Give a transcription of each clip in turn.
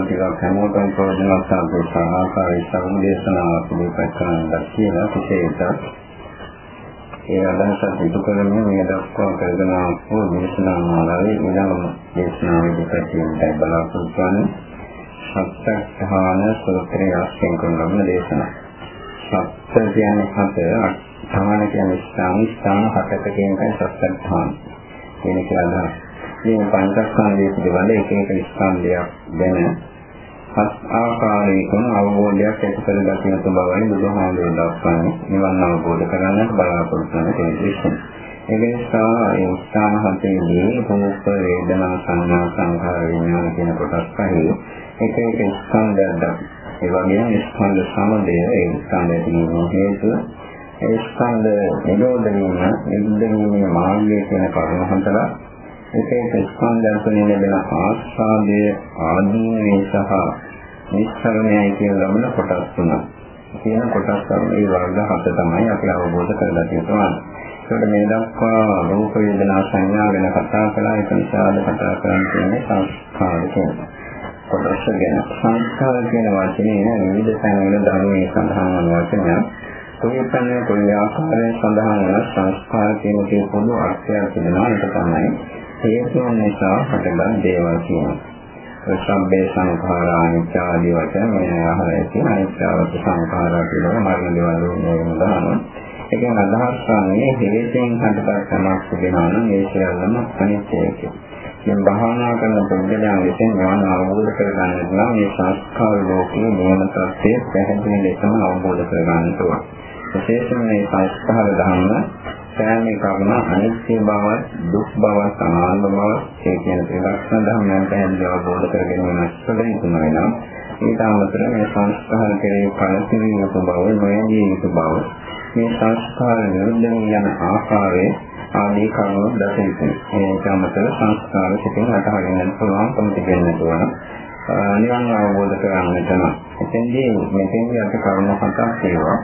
ආස්වාදිකක් හැමෝටම ප්‍රයෝජනවත් සාපේක්ෂ ආකාරයේ සම්දේශනාවක් පිළිපැද කරනවා කියලා විශේෂයක්. ඒ අදහසත් ඉදු කරමින් මේ දක්වා කරගෙන ආපු දේශනා මාලාවේ ඊළඟ දේශනාවේදී පැතිරෙන්නයි බලාපොරොත්තු වන්නේ. සත්‍යඥාන සූත්‍රයේ අස්යෙන් කරන දේශනා. සත්‍ය කියන්නේ හත, ධාන කියන්නේ ස්ථාන, ස්ථාන හතක කියන එකයි සත්‍යඥාන. කියන කියලා මේ පංචස්කන්ධයේ පිළිබඳ එක එක ස්කන්ධයක් දැන හත් ආකාරයකින් අවබෝධයක් ඇති කරගත යුතු බවයි බුදුහාමුදුරුවෝ දක්වන්නේ. නිවන් අවබෝධ කරගන්නට බලාපොරොත්තු වන කෙනෙක්. ඒ නිසා ඒ ස්ථාන හතේදී රූප වේදනා සංඥා සංඛාර විඥාන කියන කොටස් පහේ එක එක ස්කන්ධයක් ඒ වගේම ස්කන්ධ සමදය ඒ ස්කන්ධ ඇතිවීම හේතුව ඒ ස්කන්ධ නිරෝධ වීම නිරුද්ධ වීමේ මාර්ගය කියන කරුණ හතරක් එක එක ස්කන්ධයන් තුළින් ලැබෙන ආස්වාදයේ ආදීනවේ සහ නිස්සරණයයි කියන ලබන කොටස් තුනක්. කියන කොටස් මේ වර්ග හත තමයි අපි අවබෝධ කරගන්න යුතුවන්නේ. ඒකට මේ දක්වා රූප වේදනා සංඥා ගැන කතා කළා ඒක නිසාද කතා කරන්නේ සංස්කාර කියන කොටස ගැන. සංස්කාර කියන වචනේ විවිධ තැන්වල ධර්මයේ සඳහන් වන වචනයක්. කොයි තැනක කොයි ආකාරයෙන් සඳහන් වන සංස්කාර කියන කේ පොදු අර්ථයක් තිබෙනවා ඒක තමයි හේතුන් නිසා හටගත් දේවල් කියනවා. සම්බේ සංඛාරා අනිත්‍ය ආදී වචන මේ අහලා ඇති අනිත්‍යවත් සංඛාරා කියලා මරණ දේවල් වලින් දානවා. ඒකෙන් අදහස් කරන්නේ හේතෙන් හටගත් තමක් තිබෙනවා නම් ඒ සියල්ලම අනිත්‍යයි. දැන් භාවනා කරන පුද්ගලයන් විසින් ඥාන අවබෝධ කරගන්නට නම් මේ සංස්කාර ලෝකයේ නියම තත්ත්වය පැහැදිලි ලෙසම අවබෝධ කරගන්න ඕන. විශේෂයෙන් මේ සංස්කාර ධර්ම සෑම එකක්ම අනිත්‍ය බව, දුක් බව, අනාත්ම බව, ඒ කියන ත්‍රිලක්ෂණ ධර්මයන් පැහැදිලිව අවබෝධ කරගෙන නැස්කල යුතුම වෙනවා. ඊට අමතරව මේ සංස්කාර කෙරෙහි පළතිවි යුතු බව, නොයදී යුතු බව, මේ සංස්කාර නිරුද්ධ යන ආකාරයේ ආදී කරුණු දකින්න. ඒක අමතරව සංස්කාර පිටින් අටහරින්න පුළුවන්කම තිබෙන්න ඕන. නිවන් අවබෝධ කරගන්නට නම්. එතෙන්දී මෙතෙන්දී අපි කරුණු හතක් තියෙනවා.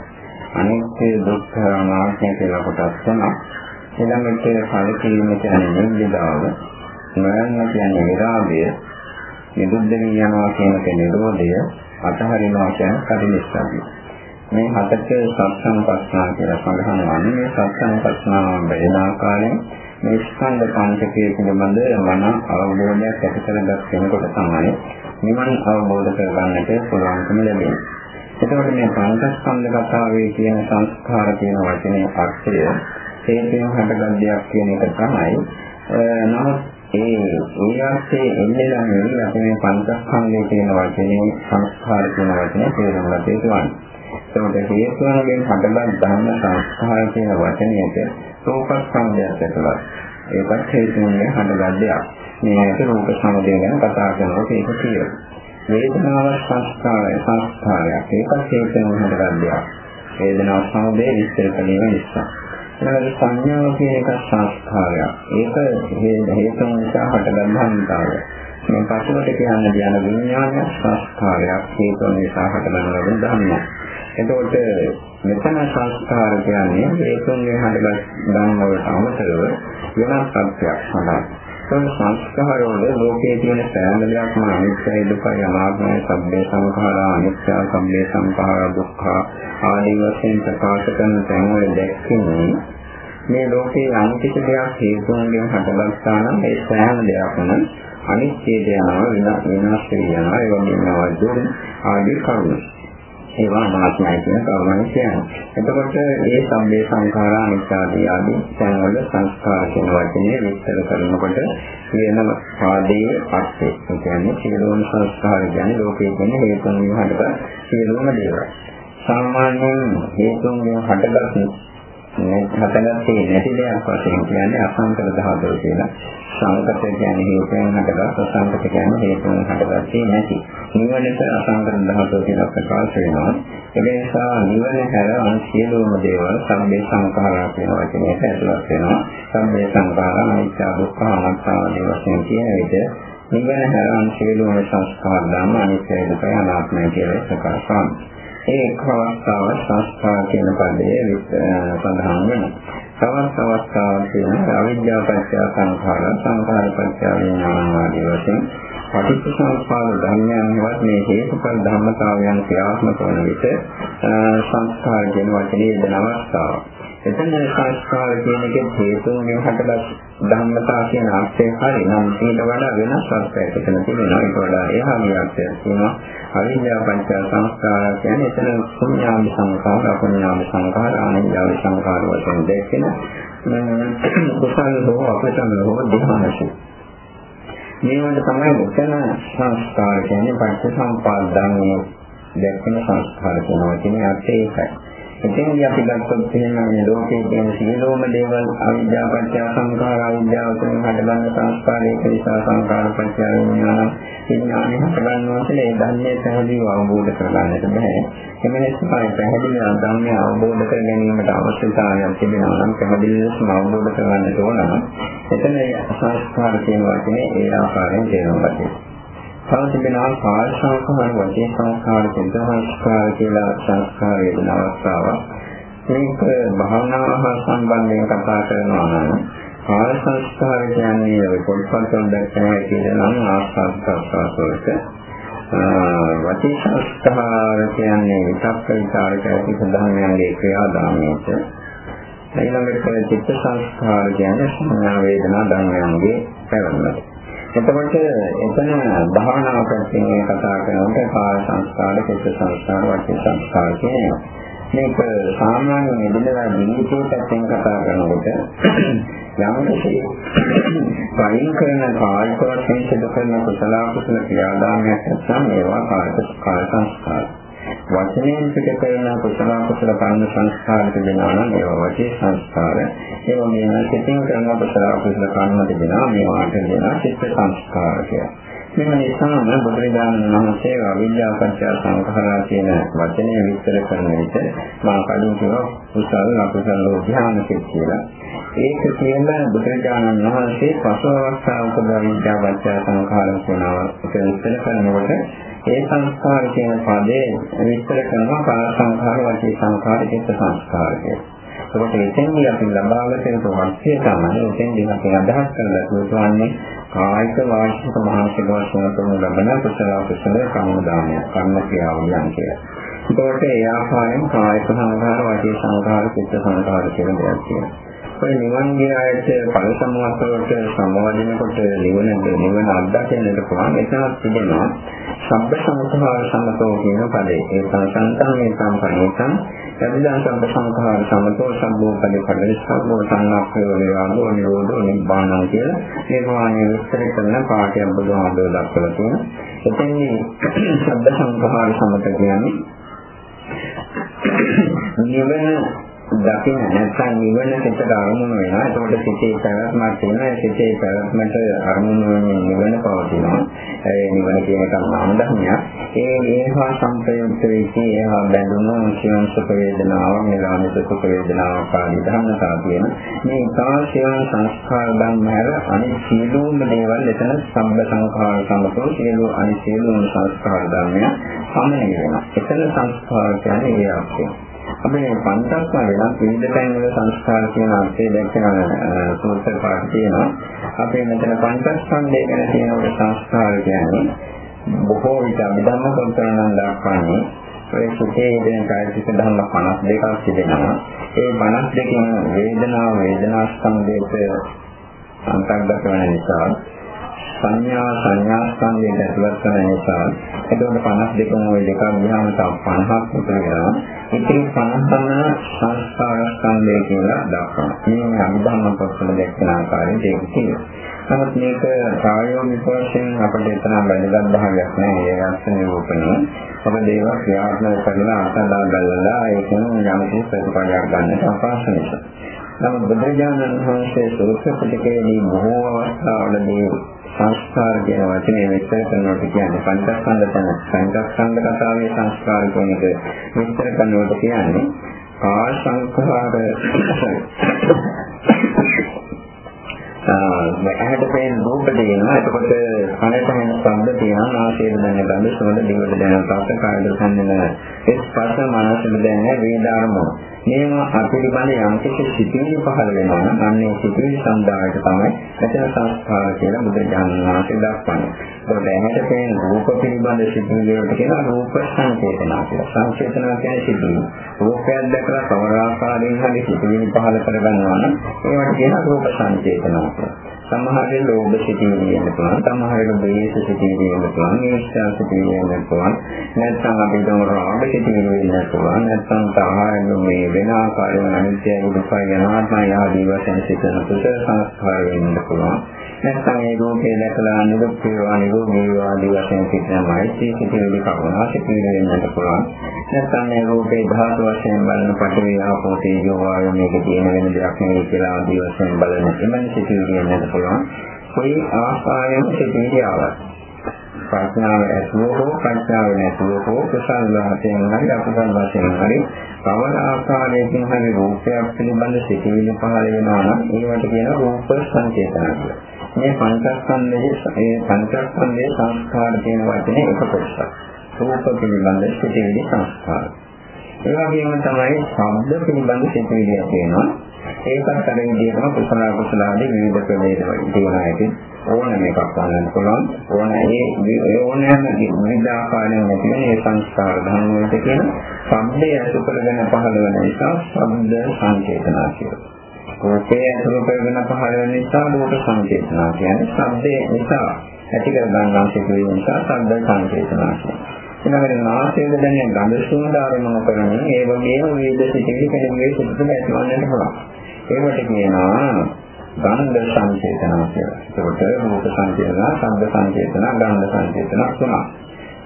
අනිත්‍ය දුක්ඛ අනාත්ම කියලා කොටස් තුනක්. ඊළඟට කලකිරීම කියන්නේ නිබ්බිදාව. මරණ කියන්නේ විරාගය. නිරුද්ධ වී යනවා කියන එක නිරෝධය. අතහරිනවා කියන්නේ කඩිනිස්සාවයි. මේ හතට සත්සංපස්නා කියලා සඳහන් වන්නේ මේ සත්සංපස්නාව බෙදෙන ආකාරයෙන් මේ ස්කන්ධ පංචකයේ පිළිබඳ මන අවබෝධයක් ඇති කරගත් කෙනෙකුට තමයි නිවන අවබෝධ කරගන්නට පුළුවන්කම ලැබෙන්නේ. එතකොට මේ පංචස්කන්ධ කතාවේ කියන සංස්කාර කියන වචනේ අර්ථය හේතුන් හටගත් දෙයක් කියන එක තමයි. නමුත් ඒ ඊයන්සේ එන්නේ නම් අපි මේ පංචස්කන්ධය කියන වචනේ සංස්කාර කියන වචනේ තේරුම් ගන්න යුතුයි. එතකොට හේතුන්ගෙන් හටගත් ධර්ම සංස්කාර කියන වචනයට රූපස්කන්ධයක් ඇතුළත්. ඒකත් හේතුන්ගෙන් හටගත් දෙයක්. මේකට රූප සමුදය ගැන කතා කරනකොට ඒක කියනවා. වේදනාව සංස්කාරය සංස්කාරයක්. ඒකත් හේතුන් හදගන්නවා වේදනාව සමුදේ විස්තර කිරීම නිසා. ඊළඟට සංඥාව කියන එක සංස්කාරයක්. ඒක හේතුන් නිසා හටගන්නාතාවය මේ පසුවට කියන්න කියන විඥානය සංස්කාරයක්. හේතුන් නිසා හටගන්න ධර්මයක්. එතකොට මෙතන සංස්කාර කියන්නේ හේතුන්ගේ හටගත් ධර්ම වලට අමතරව වෙනස් සත්‍යයක් සඳහන්. ඒ සංස්කාර වල ලෝකයේ තියෙන සෑම දෙයක්ම අනිත්‍යයි දුකයි අනාත්මයි සබ්බේ සංඛාරා අනිත්‍ය සබ්බේ සංඛාරා දුක්ඛ ආදී වශයෙන් ප්‍රකාශ කරන තැන් වල දැක්කේ මේ ලෝකයේ අනිත්‍ය දෙයක් හේතුන්ගෙන් හටගත්තා නම් ඒ සෑම දෙයක්ම අනිත්‍ය දෙයනවා විනාශ වෙනවා. ඒ වගේම අවදුන් ආදී කරුණු. ඒවා අනාත්මයි කියන කරුණක් කියන්නේ. එතකොට මේ සම්බේ සංඛාරා අනිත්‍යාදී ආදී තැන්වල සංස්කාර කියන වචනේ විස්තර කරනකොට කියන පාදයේ අර්ථය. ඒ කියන්නේ සියලුම සංස්කාර කියන්නේ ලෝකයේ තියෙන හේතුන් විහකට සියලුම දේවල්. සාමාන්‍යයෙන් හේතුන් විහකට හතගත්තේ නැති දෙයක් වශයෙන් කියන්නේ අසංකල ධාතුව කියලා. සංකත කියන්නේ හේතුන් හටගත් අසංකත කියන්නේ හේතුන් හටගත්තේ නැති. නිවනට අසංකල ධාතුව කියලා ප්‍රකාශ වෙනවා. ඒ නිසා නිවන හැර අන් සියලුම දේවල් සම්මේ සංඛාරා කියන වචනයට ඇතුළත් වෙනවා. සම්මේ සංඛාරා අනිත්‍ය දුක්ඛ අනාත්ම ආදී වශයෙන් කියන විට නිවන හැර අන් සියලුම සංස්කාර ධර්ම අනිත්‍ය දුක්ඛ අනාත්මයි කියලා ප්‍රකාශ කරනවා. ඒ එක් අවස්ථාවක් සංස්කාර කියන පදයේ සඳහන් වෙනවා. තවත් අවස්ථාවක් තියෙනවා අවිද්‍යාව පත්‍ය සංඛාර සංඛාර පත්‍ය විඥාන ආදී වශයෙන් පටිච්චසමුප්පාද ධර්මයන්වත් මේ හේතුඵල ධර්මතාවයන් ක්‍රියාත්මක වන විට සංස්කාර කියන වචනේ දෙන අවස්ථාව. එතන සංස්කාර කියන එකේ හේතුන්ගෙන් හටගත් ධම්මතා කියන අර්ථය හරි නම් ඊට වඩා වෙනස් අර්ථයක් එතන තියෙනවා. ඊට වඩා එහා ගියක්යක් තියෙනවා. අවිද්‍යාව පංච සංස්කාර කියන්නේ එතන ශුන්‍යාමි සංඛාර, අපුඤ්ඤාමි සංඛාර, අනිත්‍යාමි සංඛාර වශයෙන් දැක්කෙන කුසල හෝ අපසල හෝ ධර්මශී. මේවට තමයි මෙතන සංස්කාර කියන්නේ පංච සම්පාද ධර්මයේ දැක්කෙන සංස්කාර කියන වචනේ අර්ථය ඒකයි. එතෙන්දී අපි ගත්තොත් එහෙනම් මේ ලෝකයේ තියෙන සියලුම දේවල් අවිද්‍යාව පත්‍ය සංඛාර අවිද්‍යාව තුළින් හටගන්න සංස්කාරයක නිසා සංඛාර පත්‍ය විඥාන විඥානය හටගන්නවා කියලා ඒ ධර්මයේ පැහැදිලිව අවබෝධ කරගන්නට බෑ. එම නිසා පැහැදිලිව ධර්මය අවබෝධ කර ගැනීමට අවශ්‍යතාවයක් තිබෙනවා නම් පැහැදිලිවම අවබෝධ කරගන්නට ඕන නම් එතන සංස්කාර කියන වචනේ ඒ ආකාරයෙන් තේරුම් ගන්න. සමතිබෙනා කාය සංස්කාර වචේ සංස්කාර චිත්ත සංස්කාර කියලා සංස්කාර වේදන අවස්ථාවක්. මේක භාවනාව හා සම්බන්ධයෙන් කතා කරනවා නම් කාය සංස්කාර කියන්නේ ඔය පොත්පත්වල දැක්කම කියලා නම් ආස්වාද ප්‍රසවාසවලට වචේ සංස්කාර කියන්නේ විතක්ක විචාරක ඇති සදානයන්ගේ ක්‍රියාදාමයට ඊළඟට චිත්ත සංස්කාර කියන්නේ සංඥා වේදනා ධර්මයන්ගේ පැවැත්ම. එතකොට එතන භාවනාව පැත්තෙන් කතා කරනකොට කාය සංස්කාර, චිත්ත සංස්කාර, වාචික සංස්කාර කියනවා. මේක සාමාන්‍ය මෙදිනදා ජීවිතයේ පැත්තෙන් කතා කරනකොට යම්කිසි වයින් කරන කායික වශයෙන් සිදු කරන කුසල කුසල ක්‍රියාදාමයක් නැත්නම් ඒවා කාය සංස්කාර. වචනයෙන් පිට කරන කුසල කුසල කර්ම සංස්කාර තිබෙනවා නම් ඒවා වචේ සංස්කාර. ඒ වගේම සිතින් කරන කුසල කුසල කර්ම තිබෙනවා මේවාට දෙනවා චිත්ත සංස්කාර කියලා. මෙම නිසාම බුදුරජාණන් වහන්සේ අවිද්‍යා පත්‍ය සංඛාරා කියන වචනය විස්තර කරන විට මා කලින් කිව්වා කුසල අකුසල ධ්‍යාන කියලා. ඒක කියන්නේ බුදුරජාණන් වහන්සේ පසු අවස්ථාවක අවිද්‍යා පත්‍ය සංඛාරා කියනවා. ඒක විස්තර කරනකොට ඒ සංස්කාර කියන පදේ විස්තර කරනවා කාය සංඛාර, වාචික සංඛාර, චිත්ත සංස්කාර කියලා. ඒකට එතෙන්දී අපි ලබාගත යුතු වර්ෂය තමයි එතෙන්දී අපි අදහස් කරලා තියෙන්නේ කායික වාචික මානසික වශයෙන් කරන ලබන කුසල කුසල කර්ම දානය, කර්ම ක්‍රියාවලියන් කියලා. ඒකට ඒ ආකාරයෙන් කායික සංඛාර, වාචික සංඛාර, චිත්ත සංඛාර කියන දේවල් තියෙනවා. ඔය නිවන් ගියාට ඵල සමවත්තවට සමවදිනකොට නිවන නිවන අත්දකින්නට පුළුවන්. එතනක් තිබෙනවා සබ්බ සංඛාර සමතෝ කියන පදේ. ඒ සංසන්තන්නේ සම්පන්නේතං යදිදං සබ්බ සංඛාර සමතෝ සම්බෝ පදේ පදේ සම්බෝ සංනාප්පේ වේවාදෝ නිරෝධෝ නිබ්බානං කියලා නිර්වාණය විස්තර කරන පාඩයක් බුදුහාමුදුරුවෝ දක්වලා තියෙනවා. එතෙන්දී සබ්බ සංඛාර සමත කියන්නේ නිවන දකින්න නැත්නම් නිවන සිතට අරමුණු වෙනවා. එතකොට සිතේ පැවැත්මක් තියෙනවා. සිතේ පැවැත්මට අරමුණු වෙන නිවන පවතිනවා. ඒ නිවන කියන එක නාම ධර්මයක්. ඒ ඒහා සංපයුක්ත වෙච්ච ඒහා බැඳුණු සියුම් සුඛ වේදනාව, නිරාමිත සුඛ වේදනාව කාදී ධර්මතා කියන මේ කාශයන් සංස්කාර ධර්මයල අනිත් සියලුම දේවල් එතන සම්බ සංඛාර සමතෝ සියලු අනිත් සියලුම සංස්කාර ධර්මයන් සමනය වෙනවා. එතන සංස්කාර කියන්නේ ඒ ආකාරය. අපි මේ පංචස්කන්ධ වෙනස් විවිධ තැන් වල සංස්කාර කියන අර්ථය දැක්කම සූත්‍ර පාඩ තියෙනවා. අපි මෙතන පංචස්කන්ධය ගැන කියනකොට සංස්කාර කියන්නේ බොහෝ විට අභිධර්ම පොතේනම් දක්වන්නේ ඔය සුඛේ දෙන කායික ධර්ම 52ක් තිබෙනවා. ඒ 52කින් වේදනාව වේදනා ස්කන්ධයට අන්තර්ගත වෙන නිසා සංඥා සංඥා ස්කන්ධයට ඇතුළත් කරන නිසා එතකොට 52 ওই දෙකක් ගියාම තව 50ක් විතර වෙනවා. ඉතින් 50ම සංස්කාර ස්කන්ධය කියලා දක්වනවා. මේ අනුබන්ධ පොත්වල දැක්වෙන ආකාරයෙන් ඒක තියෙනවා. නමුත් මේක ප්‍රායෝගික වශයෙන් අපිට එතන වැදගත් භාගයක් නෑ. ඒ අර්ථ නිරූපණය. මොකද ඒවා ක්‍රියාත්මක කරලා අතදා බලලා ඒකෙන් යම් කිසි ප්‍රතිඵලයක් ගන්නට අවකාශ නිසා. නමුත් බුදුරජාණන් වහන්සේ සූත්‍ර පිටකයේදී බොහෝ අවස්ථාවලදී සංස්කාර කියන වචනේ විස්තර කරනකොට කියන්නේ පංචස්කන්ධ තන පංචස්කන්ධ කතාවේ සංස්කාර කියන එක විස්තර කරනකොට කියන්නේ කාය සංස්කාර ඇහැට පේන රූප තියෙනවා. එතකොට කනට ඇහෙන ශබ්ද තියෙනවා. නාසයට දැනෙන ගඳ, සුවඳ, දිවට දැනෙන රස, කායයට දැනෙන ස්පර්ශ, මනසට දැනෙන වේදාරම. මේවා අපිරිබඳ යම් කිසි සිතිවිලි පහළ වෙනවා නම් අන්නේ සිතිවිලි සම්දායට තමයි මෙතන සංස්කාර කියලා බුදුරජාණන් වහන්සේ දක්වන්නේ. ඒකට ඇහැට පේන රූප පිළිබඳ සිතිවිලි වලට කියන රූප සංකේතනා කියලා. සංකේතනා කියන්නේ සිතිවිලි. රූපයක් දැකලා කවර ආකාරයෙන් හරි සිතිවිලි පහළ කරගන්නවා නම් ඒවට කියන රූප සංකේතනා කියලා. සමහර ලෝභ සිතිවිලි වෙන්න පුළුවන් සමහර ද්වේෂ සිතිවිලි වෙන්න පුළුවන් ඊර්ෂ්‍යා සිතිවිලි වෙන්න පුළුවන් නැත්නම් අපි හිතමු රාග සිතිවිලි වෙන්න පුළුවන් නැත්නම් තාහන මේ වෙන ආකාරයෙන් අනිත්‍යයි දුකයි අනාත්මයි ආදී වශයෙන් සිතන කුසල සංස්කාර වෙන්න පුළුවන් නැත්නම් ඒ රූපේ දැකලා නිරුක් වේවා නිරෝගී වේවා ආදී වශයෙන් සිතන මෛත්‍රී සිතිවිලි කවුනා සිතිවිලි වෙන්නත් පුළුවන් නැත්නම් මේ රූපේ ධාතු වශයෙන් බලන පටවේ ආපෝ තේජෝ වායු මේක තියෙන වෙන දෙයක් නෙවෙයි කියලා ආදී වශයෙන් බලන එමන් සිතිවිලි වෙන්නත් පුළුවන්. කොයි ආකාරයෙන් සිටින්නේ ආවත්. ප්‍රඥාව ඇතුව හෝ ප්‍රඥාව නැතුව හෝ කුසල වශයෙන් හරි අකුසල වශයෙන් හරි කවර ආකාරයකින් හරි රූපයක් පිළිබඳ සිතිවිලි පහළ වෙනවා නම් ඒවට කියන රූප සංකේතන කියලා. මේ පංචස්කන්ධයේ ඒ පංචස්කන්ධයේ සංස්කාර කියන වචනේ එක කොටසක්. රූප පිළිබඳ සිතිවිලි සංස්කාර. ඒ වගේම තමයි ශබ්ද පිළිබඳ සිතිවිලි තියෙනවා. ඒකත් අර විදිහටම කුසල කුසල ආදී විවිධ ප්‍රභේද තියෙනවා ඇති ඕනම එකක් ගන්න පුළුවන් ඕන ඒ ඕනෑම විවිධ ආකාරයෙන් නැති වෙන ඒ සංස්කාර ධර්ම වලට කියන සම්දේ අසු කරගෙන පහළ වෙන නිසා සම්ද සංකේතනා කියනවා. රූපේ අසු කරගෙන පහළ වෙන නිසා රූප සංකේතනා කියන්නේ සම්දේ නිසා ඇති කර ගන්නා සිදුවීම නිසා සම්ද සංකේතනා කියනවා. ඊළඟට නාසයෙන් දැනෙන ගඳ සුවඳ ආරම්භ කරමින් ඒ වගේම විවිධ සිතිවිලි කෙනෙකුගේ සිතට ඇතිවන්නට පුළුවන්. ඒකට කියනවා ගන්ධ සංචේතන කියලා. ඒකට රූප සංචේතන, ශබ්ද සංචේතන, ගන්ධ සංචේතන තුනක්.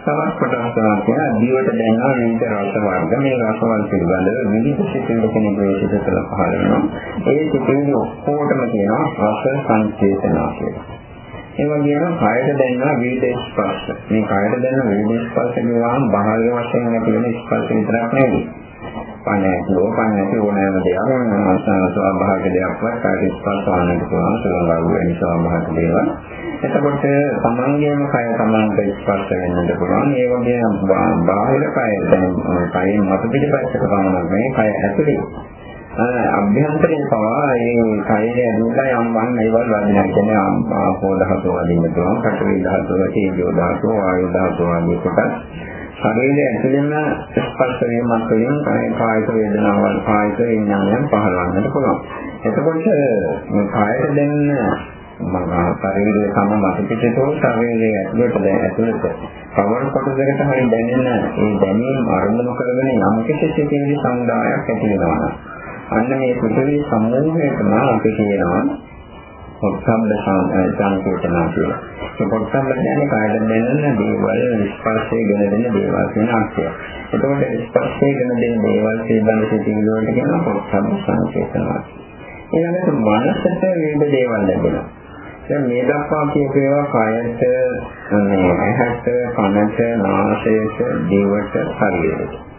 තවත් කොටස් තුනක් කියන දිවට දැනෙන විවිධ රස වර්ග මේ රසවල් පිළිබඳව විවිධ සිතිවිලි කෙනෙකුගේ සිතට පහළ වෙනවා. ඒ සිතිවිලි ඔක්කොටම කියනවා රස සංචේතන කියලා. ඒ වගේම කායයට දැනෙන විවිධ ස්පර්ශ. මේ කායයට දැනෙන විවිධ ස්පර්ශ කියවහම බාහිර වශයෙන් ඇති වෙන ස්පර්ශ විතරක් නෙවෙයි. පණැතිව පණැති ඕනෑම දෙයක් ස්වාභාවික දෙයක්වත් කායික ස්පර්ශවන්නට පුළුවන් සලංගාව වෙන ස්වාභාවික දේවල්. එතකොට තමන්ගේම කය තමන්ට ස්පර්ශ වෙන්නට පුළුවන්. ඒ වගේම බාහිර කය දැන් කයින් මත පිටපැත්තට පමණක් නෙවෙයි කය ඇතුලේ අභ්‍යන්තරයෙන් පවා ඒ කයේ ඇතුළත යම් වන් ඒවල් වදිනවා. කියන්නේ ආපෝ ධාතුව වදින්න පුළුවන්, පඨවි ධාතුව, තේජෝ ධාතුව, වායු ධාතුව වගේ කොටස් ශරීරය ඇතුළෙම ස්පර්ශ වීමක් තුළින් කායික වේදනාවල් කායික විඥානයන් පහළවන්නට පුළුවන්. එතකොට මේ කායයට දෙන්න මම ශරීරයේ සම මත පිටතෝ ශරීරයේ ඇතුළට දැන් ඇතුළත කවර කොටසකට හරි දැනෙන ඒ දැනීම අරමුණු කරගෙන යම් කිසි සිතිවිලි සංදායක් ඇති වෙනවා. අන්න මේ සිතිවිලි සමූහයකම අපි කියනවා පොත්සම්බ සංකේතනා කියලා. ඒ පොත්සම්බ කියන්නේ කායයෙන් දැනෙන දේවල් ස්පර්ශයෙන් ගෙන දෙන දේවල් කියන අර්ථය. එතකොට ස්පර්ශයෙන් ගෙන දෙන දේවල් පිළිබඳ සිතිවිලි වලට කියන පොත්සම්බ සංකේතනා. ඊළඟට මනසට විවිධ දේවල් ලැබෙනවා. දැන් මේ දක්වා කියපු ඒවා කයට, ඇහැට, කනට, නාසයට, දිවට, ශරීරයට.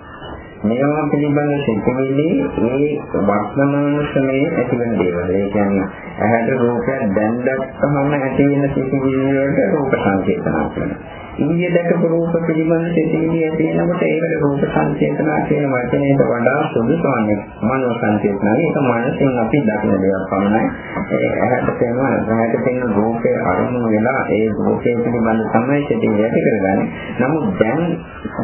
මේවා පිළිබඳ සිතුවිලි ඒ වර්තමාන සමයේ ඇතිවන දේවල්. ඒ කියන්නේ ඇහැට රූපයක් දැන් දැක්කම ඇති වෙන සිතුවිලි වලට රූප සංකේතනා කරනවා. ඉන්දිය දැකපු රූප පිළිබඳ සිතිවිලි ඇති වෙනකොට ඒකට රූප සංකේතනා කියන වචනයට වඩා සුදුසුන්නේ මනෝ සංකේතනා. ඒක මනසෙන් අපි දකින දේවල් පමණයි. ඒ ඇහැට පේනවා ඇහැට පේන රූපේ අරමුණු වෙලා ඒ රූපේ පිළිබඳ තමයි සිතිවිලි ඇති කරගන්නේ. නමුත් දැන්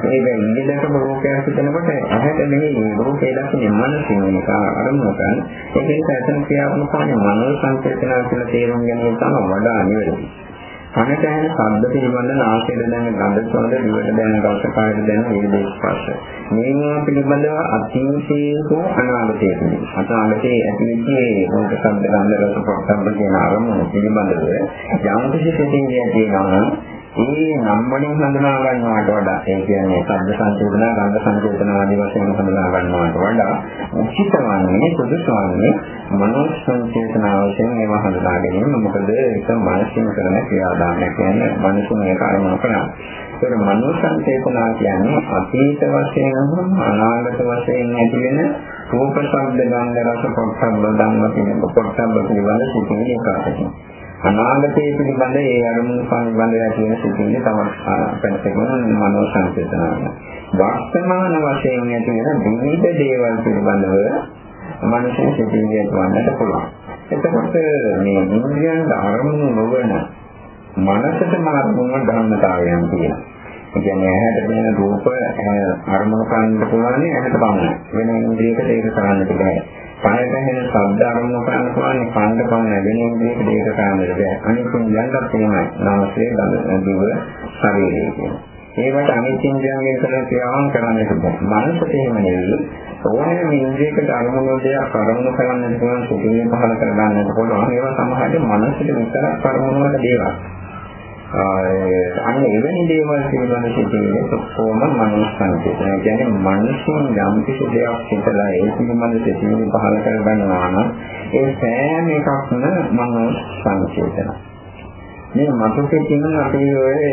ඒක ඉන්දිය දැකපු රූපයක් හිතනකොට ඇහැට නෙමෙයි රූපේ දකින්නේ මනසින් ඒක අරමුණු කරන. ඒක නිසා එතන ක්‍රියාත්මක වන්නේ මනෝ සංකේතනා කියලා තේරුම් ගැනීම තමයි වඩා නිවැරදි. කනට ඇහෙන ශබ්ද පිළිබඳ නාසයට දැනෙන ගඳ සුවඳ දිවට දැනෙන රස කායට දැනෙන විවිධ ස්පර්ශ. මේවා පිළිබඳව අතීතයේ හෝ අනාගතයේ අනාගතයේ ඇතිවෙච්ච රූප ශබ්ද ගන්ධ රස පොට්ටබ්බ කියන අරමුණු පිළිබඳව යම් කිසි සිතිවිලියක් තියෙනවා ඒ නම් වලින් හඳුනා ගන්නවට වඩා ඒ කියන්නේ ශබ්ද සංකේතන, ගන්ධ සංකේතන ආදී වශයෙන් හඳුනා ගන්නවට වඩා උචිත වන්නේ සුදුසුවන්නේ මනෝ සංකේතන වශයෙන් ඒවා හඳුනා ගැනීම. මොකද ඒක මානසික කරන ක්‍රියාදාමයක් කියන්නේ මනසින් ඒක අරමුණු කරනවා. ඒක මනෝ සංකේතන කියන්නේ අතීත වශයෙන් අනාගත වශයෙන් ඇති වෙන රූප ශබ්ද ගන්ධ රස පොට්ටබ්බ ධම්ම කියන පොට්ටබ්බ පිළිබඳ සිතිවිලි එකකට. අනාගතයේ පිළිබඳ ඒ අරමුණු සම්බන්ධය තියෙන සිතිවිලි තමයි පැනසෙකන මනෝ සංකේතනාව. වර්තමාන වශයෙන් ඇති වෙන විවිධ දේවල් පිළිබඳව මනසේ සිතිවිලි ඇතිවන්නට පුළුවන්. එතකොට මේ ඉන්ද්‍රියන් අරමුණු නොවන මනසටම අරමුණු ධර්මතාවයන් තියෙනවා. ඒ කියන්නේ ඇහැට පෙනෙන රූප අරමුණු කරන්න පුළුවන් ඇහැට පමණයි. වෙන ඉන්ද්‍රියකට ඒක කරන්නට බෑ. කනට ඇහෙන ශබ්ද අරමුණු කරන්න පුළුවන් කන්ද පමණ වෙන ඉන්ද්‍රියකට ඒක කරන්නට බෑ. අනිත් ඉන්ද්‍රියන්ට එහෙමයි. නාසය, ගඳ, දිව, ශරීරය කියන්නේ. ඒවට අනිත් ඉන්ද්‍රියන්ගෙන් කරන ක්‍රියාවන් කරන්නට බෑ. මනසට එහෙම නෙවෙයි. ඕනෑම ඉන්ද්‍රියකට අරමුණු දෙයක් අරමුණු කරන්නට පුළුවන් සුදුනේ පහල කරගන්නට පුළුවන්. ඒවා සමහරවිට මනසට විතරක් අරමුණු වල දේවල්. අන්න එවැනි දේවල් පිළිබඳ සිටින්නේ ඔක්කොම මනෝ සංකේතන. කියන්නේ මනසින් යම් කිසි දෙයක් හිතලා ඒ පිළිබඳ සිටින පහල කරගන්නවා නම් ඒ සෑම එකක්ම මනෝ සංකේතන. මේ මතුකේ තියෙන අපේ ඔය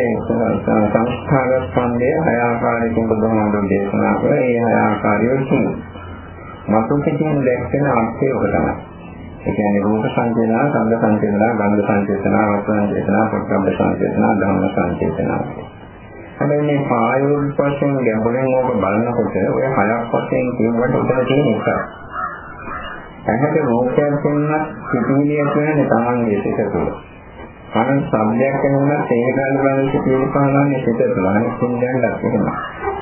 සංස්කාර ස්කන්ධය හය ආකාරයකින් බුදුහාමුදුරේ දේශනා කරලා ඒ හය ආකාරයෙන් තියෙනවා. මතුකේ තියෙන දැක්කෙන අර්ථය ඔක තමයි. ඒ කියන්නේ රූප සංකේතනා, සංග සංකේතනා, ගන්ධ සංකේතනා, රස සංකේතනා, පොට්ටබ්බ සංකේතනා, ධම්ම සංකේතනා. හැබැයි මේ පායෝල් වශයෙන් ගැඹුරෙන් ඕක බලනකොට ඔය හයක් වශයෙන් කියනකොට උතන තියෙන එක. ඇහැට රූපයක් දෙන්නත් සිතුවිලියක් වෙන තමන්ගේ සිත තුළ. කන සම්දයක් වෙනුනත් ඒක ගන්න බලන සිතුවිලි පහළන්නේ සිත තුළ. අනිත් සින්දයන්වත් එහෙම.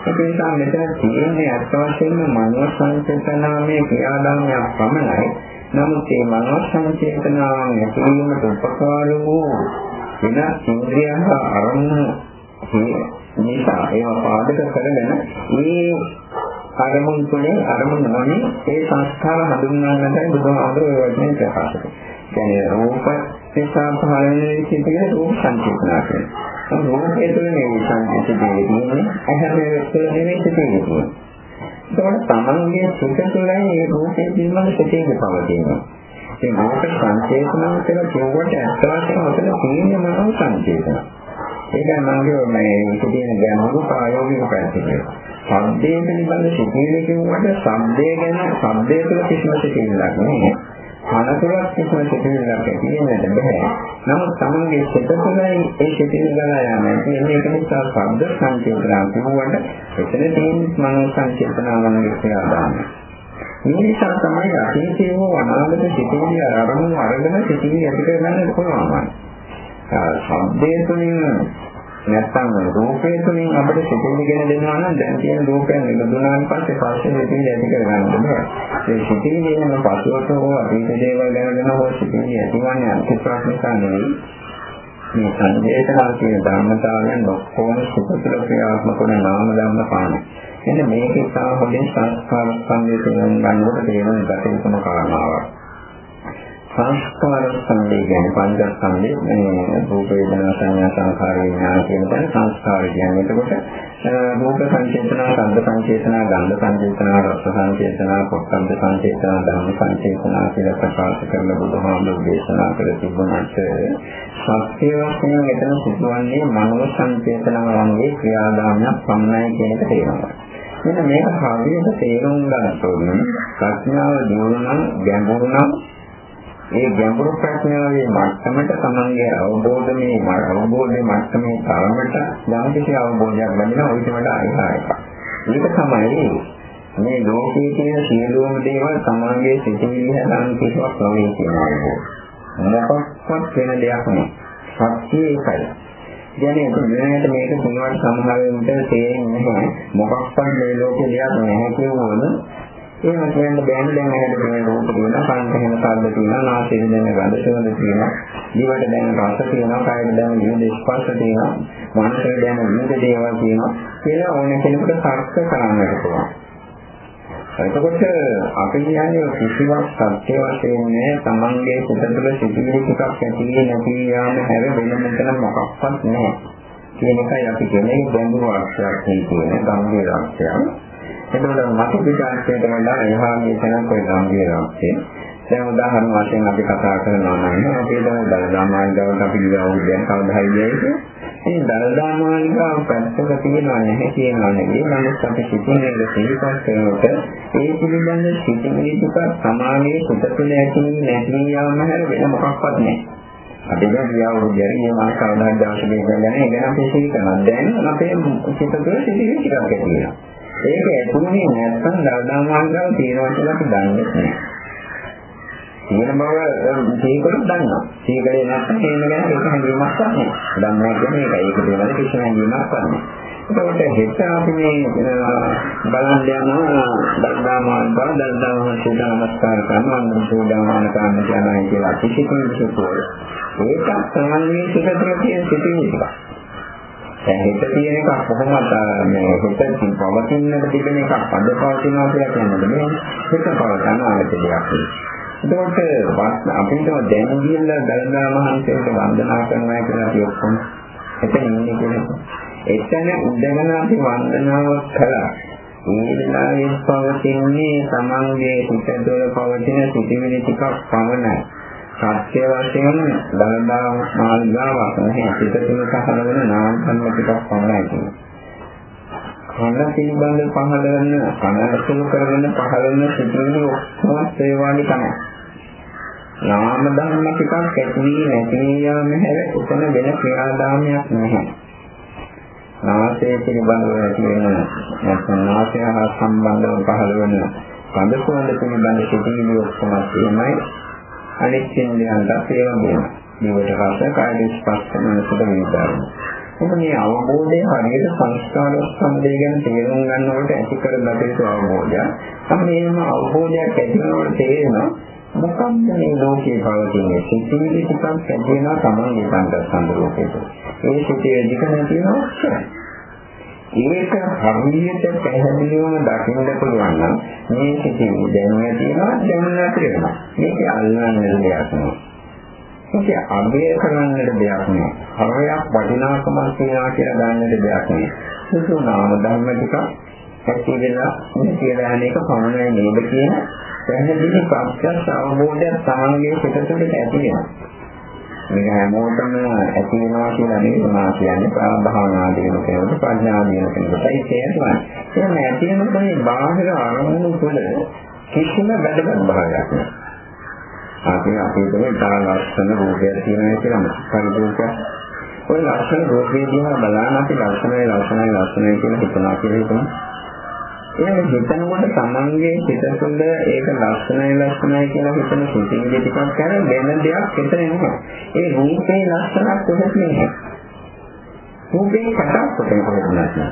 ඒක නිසා මෙතන තියෙන්නේ අත් වශයෙන්ම මනෝ සංකේතනාමේ ක්‍රියාදාමයක් පමණයි. නමුත් මේ මනෝ සංචේතනාවන් ඇතිවීමට උපකාර වූ වෙන ඉන්ද්‍රියන්හ අරමුණු නිසා ඒවා පාදක කරගෙන මේ අරමුණු තුනේ අරමුණු නොනේ ඒ සංස්කාර හඳුන්වන්නටයි බුදුහාමුදුරුවෝ ඒ වචනේ ප්‍රකාශ කළේ. කියන්නේ රූප නිසා පහළ වෙන සිටින රූප සංකේතනා කියන්නේ. රූපයේ තුනේ මේ සංකේතයේ තියෙන්නේ ඇහැ තුළ නෙමෙයි සිටින්නේ. ඒකට තමන්ගේ සිත තුළයි මේ රූපේ පිළිබඳ සිතේ පවතිනවා. ඒ රූප සංකේතන කියලා කියුවට ඇත්ත වශයෙන්ම ඔතන තියෙන්නේ මනෝ සංකේතන. ඒකයි මම මේ ඉතින් ගැඹුරු ප්‍රායෝගික පැත්තට. සම්දේ පිළිබඳ සිතේ කියුවට සම්දේ ගැන සම්දේ තුළ කිසිම සිතේ නැහැ. අනතුරක් කිසිම සිතිවිල්ලක් තියෙන්නට බෑ. නමුත් තමන්ගේ සිත තුළයි ඒ සිතිවිල්ල ගලා යන්නේ. මේක නිසා ශබ්ද සංකේතනා කියුවට එතන තියෙන මනෝ සංකේතනාවන්ගේ ක්‍රියාදාමය. මේ නිසා තමයි අතීතයේ හෝ අනාගත සිතිවිලි අරමුණු අරගෙන සිතිවිලි ඇති කරගන්න පුළුවන්. ශබ්දයේ තුලින් නැත්තම් රූපේ තුලින් අපිට සිතිවිලි ගැන දෙනවා නම් දැන් තියෙන රූපයන් නිදුනාන් පස්සේ පස්සේ සිතිවිලි ඇති කරගන්න බෑ. ඒ සිතිවිලි වෙන පසුවට හෝ අතීත දේවල් ගැන හෝ සිතිවිලි ඇතිවන්නේ අන්තිප්‍රාක් නිසා නෙවෙයි. මේ සංජේතනාව කියන ධර්මතාවයන් ඔක්කොම සුපතල ක්‍රියාත්මක වන නාම ධර්ම පාන. එන්න මේක ඉතා හොඳින් සංස්කාර සංවේදනය ගන්නකොට තේරුම් ගත යුතුම කාරණාවක්. සංස්කාර සංවේගය කියන්නේ පංචස්කන්ධේ මේ රූප වේදනා සංඥා සංඛාර විඥාන කියන තැන සංස්කාර කියන්නේ. එතකොට රූප සංචේතනා, ගන්ධ සංචේතනා, ගන්ධ සංචේතනා, රස සංචේතනා, පොට්ටම්බ සංචේතනා, ධම්ම සංචේතනා කියලා ප්‍රකාශ කරන බුදුහාමුදුරු දේශනා කළ තිබුණාට සත්‍ය වශයෙන් එතන සිදුවන්නේ මනෝ සංචේතනාවන්ගේ ක්‍රියාදාමයක් පමණයි කියන එක තේරෙනවා. මෙන්න මේක හරියට තේරුම් ගන්න ඕනේ. ප්‍රඥාව දියුණු නම් ගැඹුරු නම් ඒ ගැඹුරු ප්‍රඥාවේ මට්ටමට තමන්ගේ අවබෝධයේ අවබෝධයේ මට්ටමේ තරමට යම් කිසි අවබෝධයක් ලැබෙනවා ඊට වඩා අයිහායක. ඒක තමයි මේ ලෝකයේ තියෙන සියලුම දේවල් තමන්ගේ සිතිවිලි හදන කිසිවක් නොවේ කියනවා. මොකක්වත් වෙන දෙයක් නෙවෙයි. සත්‍ය ඒකයි. කියන්නේ මෙන්නට මේක තුනවට සමහර වෙලාවට තේරෙන්නේ නැහැ. මොකක්වත් මේ ලෝකේ දෙයක් නැහැ කියනවනේ එහෙම කියන්න බෑනේ. දැන් ඇහැට පෙනෙන රූප තියෙනවා, කනට ඇහෙන ශබ්ද තියෙනවා, නාසයෙන් දැනෙන ගඳ සුවඳ තියෙනවා, දිවට දැනෙන රස තියෙනවා, කයට දැනෙන විවිධ ස්පර්ශ තියෙනවා, මනසට දැනෙන විවිධ දේවල් තියෙනවා. කියලා ඕන කෙනෙකුට තර්ක කරන්නට පුළුවන්. එතකොට අපි කියන්නේ කිසිවක් සත්‍ය වශයෙන් නෑ. තමන්ගේ සිත තුළ සිටින ටිකක් ඇති නැති යාම හැර වෙන මෙතන මොකක්වත් නෑ. කියන එකයි අපි කියන්නේ ගැඹුරු අර්ථයක් කියන ගම්භීර අර්ථයක්. එතකොට මතු විචාරකයට වඩා එහා මේ තැනක් ඔය ගම්භීරාක්ෂේ දැන් උදාහරණ වශයෙන් අපි කතා කරනවා නම් අපි දැන් දලදා මාර්ගවට අපි ගියා උදේන් කවදා හරි ගියේ මේ දලදා මාර්ගාව පැත්තක තියෙනවා නැහැ කියනවා නෙවෙයි. නමුත් අපි සිතින් එක සිහිපත් කරනකොට ඒ පිළිබඳ සිතින් ටික සමානයේ සුත තුළ ඇති නැති යාම හැර වෙන මොකක්වත් නැහැ. අපි දැන් ගියා උදේන් මේ මාස කවදා දවසක ගැන ඉගෙන අපි සිහි කරනවා. දැන් අපේ සිත තුළ සිතින් ටිකක් ඇති වෙනවා. ඒක ඇතුළේ නැත්නම් දලදා මාර්ගාව තියෙනවා කියලා අපි දන්නේ නැහැ තියෙන බව සීකරත් දන්නවා. සීකරේ නැත්නම් ඒක ගැන ඒක හැඟීමක් නැහැ. දන්නවා කියන්නේ ඒකයි. ඒක පිළිබඳ කිසිම හැඟීමක් නැහැ. එතකොට හෙට අපි මේ බලන්න යනවා දර්දාමාන බව දර්දාමාන සූදා නමස්කාර කරනවා අන්න සූදාමාන කරන්න කියනවා කියලා කිසිකෙම කිසිකෝ ඒක සාමාන්‍යයෙන් සිතේ තියෙන සිතින් එකක් දැන් හිත තියෙන එක කොහොමද මේ හිත පවතිනට තිබෙන එක අද පවතිනවා කියලා කියන්නේ මේ හිත පවතන ආයත දෙයක් එතකොට අපිට දැන් ගියලා දලදා මහන්සියට වන්දනා කරනවා කියලා අපි ඔක්කොම එතන ඉන්නේ කියලා. එතන ඉඳගෙන අපි වන්දනාව කළා. මේ වෙලාවේ පවතින්නේ සමන්ගේ හිතේ පවතින සිටිවිලි ටිකක් පමණයි. සත්‍ය වශයෙන් දලදා මාර්ගාවක් නැහැ. හිත තුළ පහළවන නාම ධර්ම ටිකක් පමණයි කියන්නේ. කන පිළිබඳ පහළ වෙන කන ඇසුරු කරගෙන පහළ වෙන සිටිවිලි ඔක්කොම ඒ වගේ තමයි. නාම ධර්ම ටිකක් ඇති නැති යාම හැර උතන වෙන ක්‍රියාදාමයක් නැහැ. නාසය පිළිබඳව ඇති වෙන නැත්නම් නාසය හා සම්බන්ධව පහළ වෙන කඳ සුවඳ පිළිබඳ සිතිවිලි ඔක්කොම එහෙමයි. අනිත් ඉන්ද්‍රයන්ට ඒ වගේම. මේවට රස කාය ස්පර්ශ මනසට විඳාරන. එතන මේ අවබෝධය හරියට සංස්කාර ස්කන්ධය ගැන තේරුම් ගන්නකොට ඇති කර ගත යුතු අවබෝධය. තමයි මේම අවබෝධයක් ඇති වෙනකොට තේරෙනවා මොකක්ද මේ ලෝකේ පවතින සිතිවිලි ටිකක් ඇදෙනවා තමයි සංගතසන්ද ලෝකෙට. ඒ සිතේ දිකන තියෙනවා ඒක හරියට පැහැදිලිවම දකින්න පුළුවන් නම් මේ සිතින් දැනුම තියෙනවා දැනුම තියෙනවා. මේක අල්ලන්න දෙයක් නෙවෙයි. ඒක අගය කරන්නට දෙයක් නෙවෙයි. හරයක් වටිනාකමක් තියනවා කියලා ගන්නට දෙයක් නෙවෙයි. සුසු නාම ධර්ම ටික ඇති වෙලා මේ කියලා අනේක පමණයි නේද කියන පැහැදිලි ප්‍රත්‍යක්ෂ අවබෝධයක් තමන්ගේ පිට තුළ ඇති වෙනවා. මේක හැමෝටම ඇති වෙනවා කියලා නෙවෙයි මා කියන්නේ භාවනා දිනන කෙනෙකුට ප්‍රඥා දිනන කෙනෙකුටයි තේරෙනවා. එහෙනම් ඇති වෙනකොට මේ බාහිර අරමුණු තුළ කිසිම වැදගත් භාවයක් නැහැ. අපි අපේ තුළ ඉතාල ලක්ෂණ රූපයක් තියෙනවා කියලා පරිදෝෂයක්. ඔය ලක්ෂණ රූපේ දිහා බලන අපි ලක්ෂණයි ලක්ෂණයි ලක්ෂණයි කියලා හිතනවා කියලා හිතනවා. එහෙනම් හිතනකොට තමන්ගේ සිත තුළ ඒක ලක්ෂණයි ලක්ෂණයි කියලා හිතන සිතිවිලි ටිකක් කර වෙන දෙයක් හිතන්නේ නැහැ. ඒ රූපේ ලක්ෂණක් කොහෙත් නැහැ. රූපේ කතාවක් කොහෙත් නැහැ.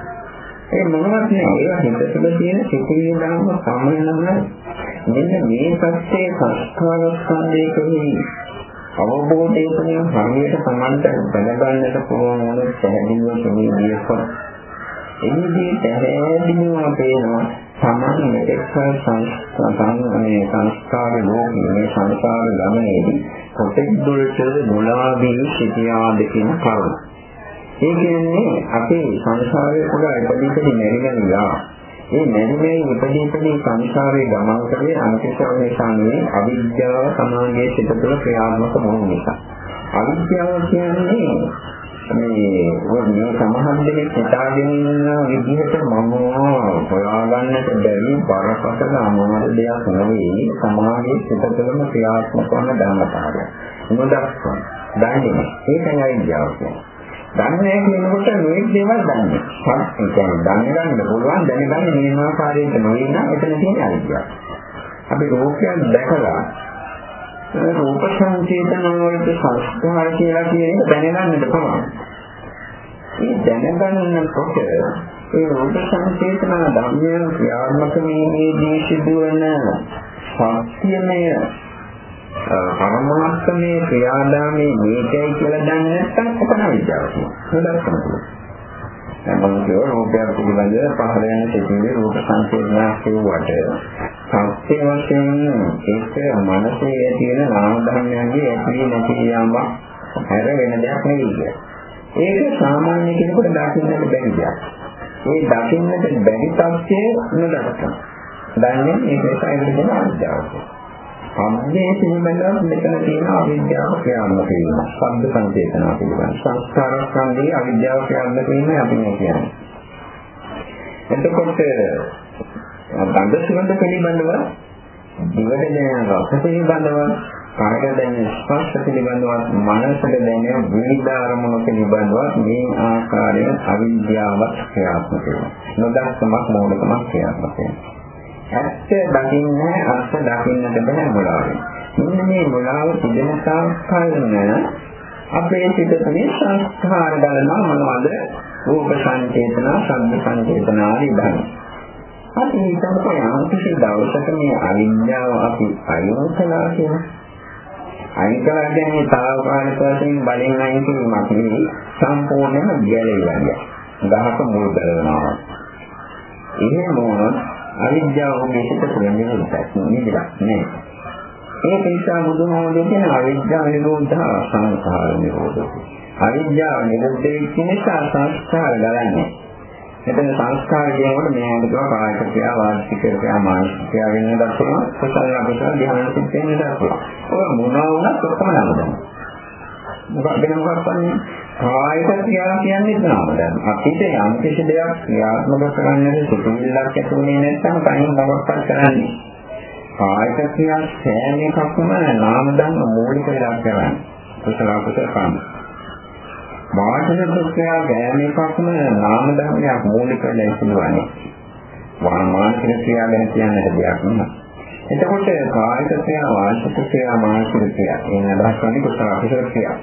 ඒ මොනවත් නෑ ඒවා හිත තුළ තියෙන සිතිවිලි ධර්ම සම්මනම මෙන්න මේ පැත්තේ සංස්කාර ස්කන්ධයකදී අවබෝධයෙන් හරියට සමන්ත දැනගන්නට පුළුවන් වුණොත් පැහැදිලිව කියන්නේ එනිදී පැහැදිලිව පේනවා සමාන මෙතෙක්කල් සංස්කාරයේ සංස්කාර ලෝකයේ මේ සංස්කාර ගමනේදී කොටෙක් දුරට මුලාවී සිටියාද කියන කරුණ. ඒ කියන්නේ අපේ සංසාරයේ පුරා ඉපදීපදී මෙරිගනියා. මේ මෙරිමේ ඉපදීපදී සංසාරයේ ගමන් කරේ අන්තිශෝනේ සංවේ අවිද්‍යාව සමාගයේ සිට තුළ ක්‍රියාත්මක වුණු නිසා. අවිද්‍යාව කියන්නේ මේ මේ සමහර දෙනෙක් හිතාගෙන ඉන්න විදිහට මම හොයාගන්නට බැරි බරපතල අමාරු දෙයක් නෙවෙයි සමාජයේ සිතතලම ක්‍රියාත්මක වන ධර්මතාවය. මොදක්ක දන්නේ ඒකයි අයිතියාව කියන්නේ. දන්නේ කියනකොට නොයෙක් දේවල් දන්නේ. ඒ කියන්නේ දැනගන්න පුළුවන් දැනගන්න මේ ආකාරයට නොවේ නම් එතන තියෙන අයිතියාව. අපි රෝගයක් දැකලා රූප සංකේතන වලට සංස්කාර කියලා කියන එක දැනගන්නට පුළුවන්. මේ දැනගන්නකොට ඒ රූප සංකේතන ධර්මයන් ක්‍රියාත්මක වීමේදී සිදුවන සත්‍යමය පරමාර්ථමේ ක්‍රියාදාමයේ මේකයි කියලා දන්නේ නැත්නම් කොහොමද විද්‍යාව කියන්නේ. මම කියව රූපයක් පිළිබඳ පහළ යන සිතිවිලි රූප සංකේතනයක් කියුවට සත්‍ය වශයෙන් ඒක මනසේ තියෙන නාම ධර්මයන්ගේ ඇති නැති යාම හැර වෙන දෙයක් නෙවෙයි. ඒක සාමාන්‍ය කෙනෙකුට දකින්නට බැරි දෙයක්. ඒ දකින්නට බැරි තත්ත්වය නොදක්කන. දන්නේ ඒක ඒකයි කියන අවිද්‍යාව. සම්මේ පිළිබඳව මෙතන තියෙන අවිද්‍යාව ක්‍රියාත්මක වීම. ශබ්ද සංකේතනා පිළිබඳ. සංස්කාර සංදී අවිද්‍යාව ක්‍රියාත්මක වීම අපි මේ කියන්නේ. එතකොට ගන්ධ සුවඳ පිළිබඳව දිවට දැනෙන රස පිළිබඳව කායයට දැනෙන ස්පර්ශ පිළිබඳව මනසට දැනෙන විවිධ අරමුණු පිළිබඳව මේ ආකාරයෙන් අවිද්‍යාවක් ක්‍රියාත්මක වෙනවා. නොදක්කමක් මෝඩකමක් ක්‍රියාත්මක වෙනවා. ඇත්ත දකින්න අර්ථ දකින්නට බෑ මොලාවෙන්. මෙන්න මේ මොලාව තිබෙන සංස්කාරන අපේ සිත තුනේ සංස්කාර ගලනවා මොනවද? රූප සංකේතන, ශබ්ද සංකේතන ආදී ධර්ම. අපි හිතනකොට යම් කිසි දවසක මේ අවිද්‍යාව අපි අයින් කළා කියලා. අයින් කළා කියන්නේ තාවකාලික වශයෙන් බලෙන් අයින් කිරීමක් නෙවෙයි සම්පූර්ණයෙන්ම ගැලවිලා යනවා. ගහක මුල් කරනවා. එහෙම වුණොත් අවිද්‍යාව ඔබේ සිත තුළ නිරුද්ධයි නිදිලා නේ. ඒක නිසා බුදුහාමුදුරුවෝ කියන අවිද්‍යාව නිරෝධා සංස්කාර නිරෝධය. අවිද්‍යාව නිරුද්ධ වෙච්ච නිසා සංස්කාර ගලන්නේ. එතන සංස්කාර කියනකොට මේ හඳුනා කායික ක්‍රියා වාචික ක්‍රියා මානසික ක්‍රියා වෙන දක්වන කුසල අකුසල ධ්‍යාන සිත් වෙන දක්වන. ඔය මොනවා වුණත් ඔක්කොම නම මොකක්ද මොකක්ද කියන්නේ? කායික ක්‍රියා කියන්නේ නේද දැන් අපිට යම් කිසි දෙයක් ක්‍රියාත්මක කරන්නට සිතුවිල්ලක් ඇතිවෙන්නේ නැත්නම් කයින් නවත්තක් කරන්නේ. කායික ක්‍රියා සෑම එකක්ම නාම ධර්ම මූලික වෙලා කරන්නේ. කුසල කුසල කර්ම. වාචන ක්‍රියා සෑම එකක්ම නාම ධර්මයක් මූලික වෙලා ඉතිරවන්නේ වාමානික ක්‍රියා ගැන කියන්නට දෙයක් නෑ. එතකොට කායික ක්‍රියා වාචික ක්‍රියා මානසික ක්‍රියා කියන අදහස් වලින් කුසල කුසල ක්‍රියා.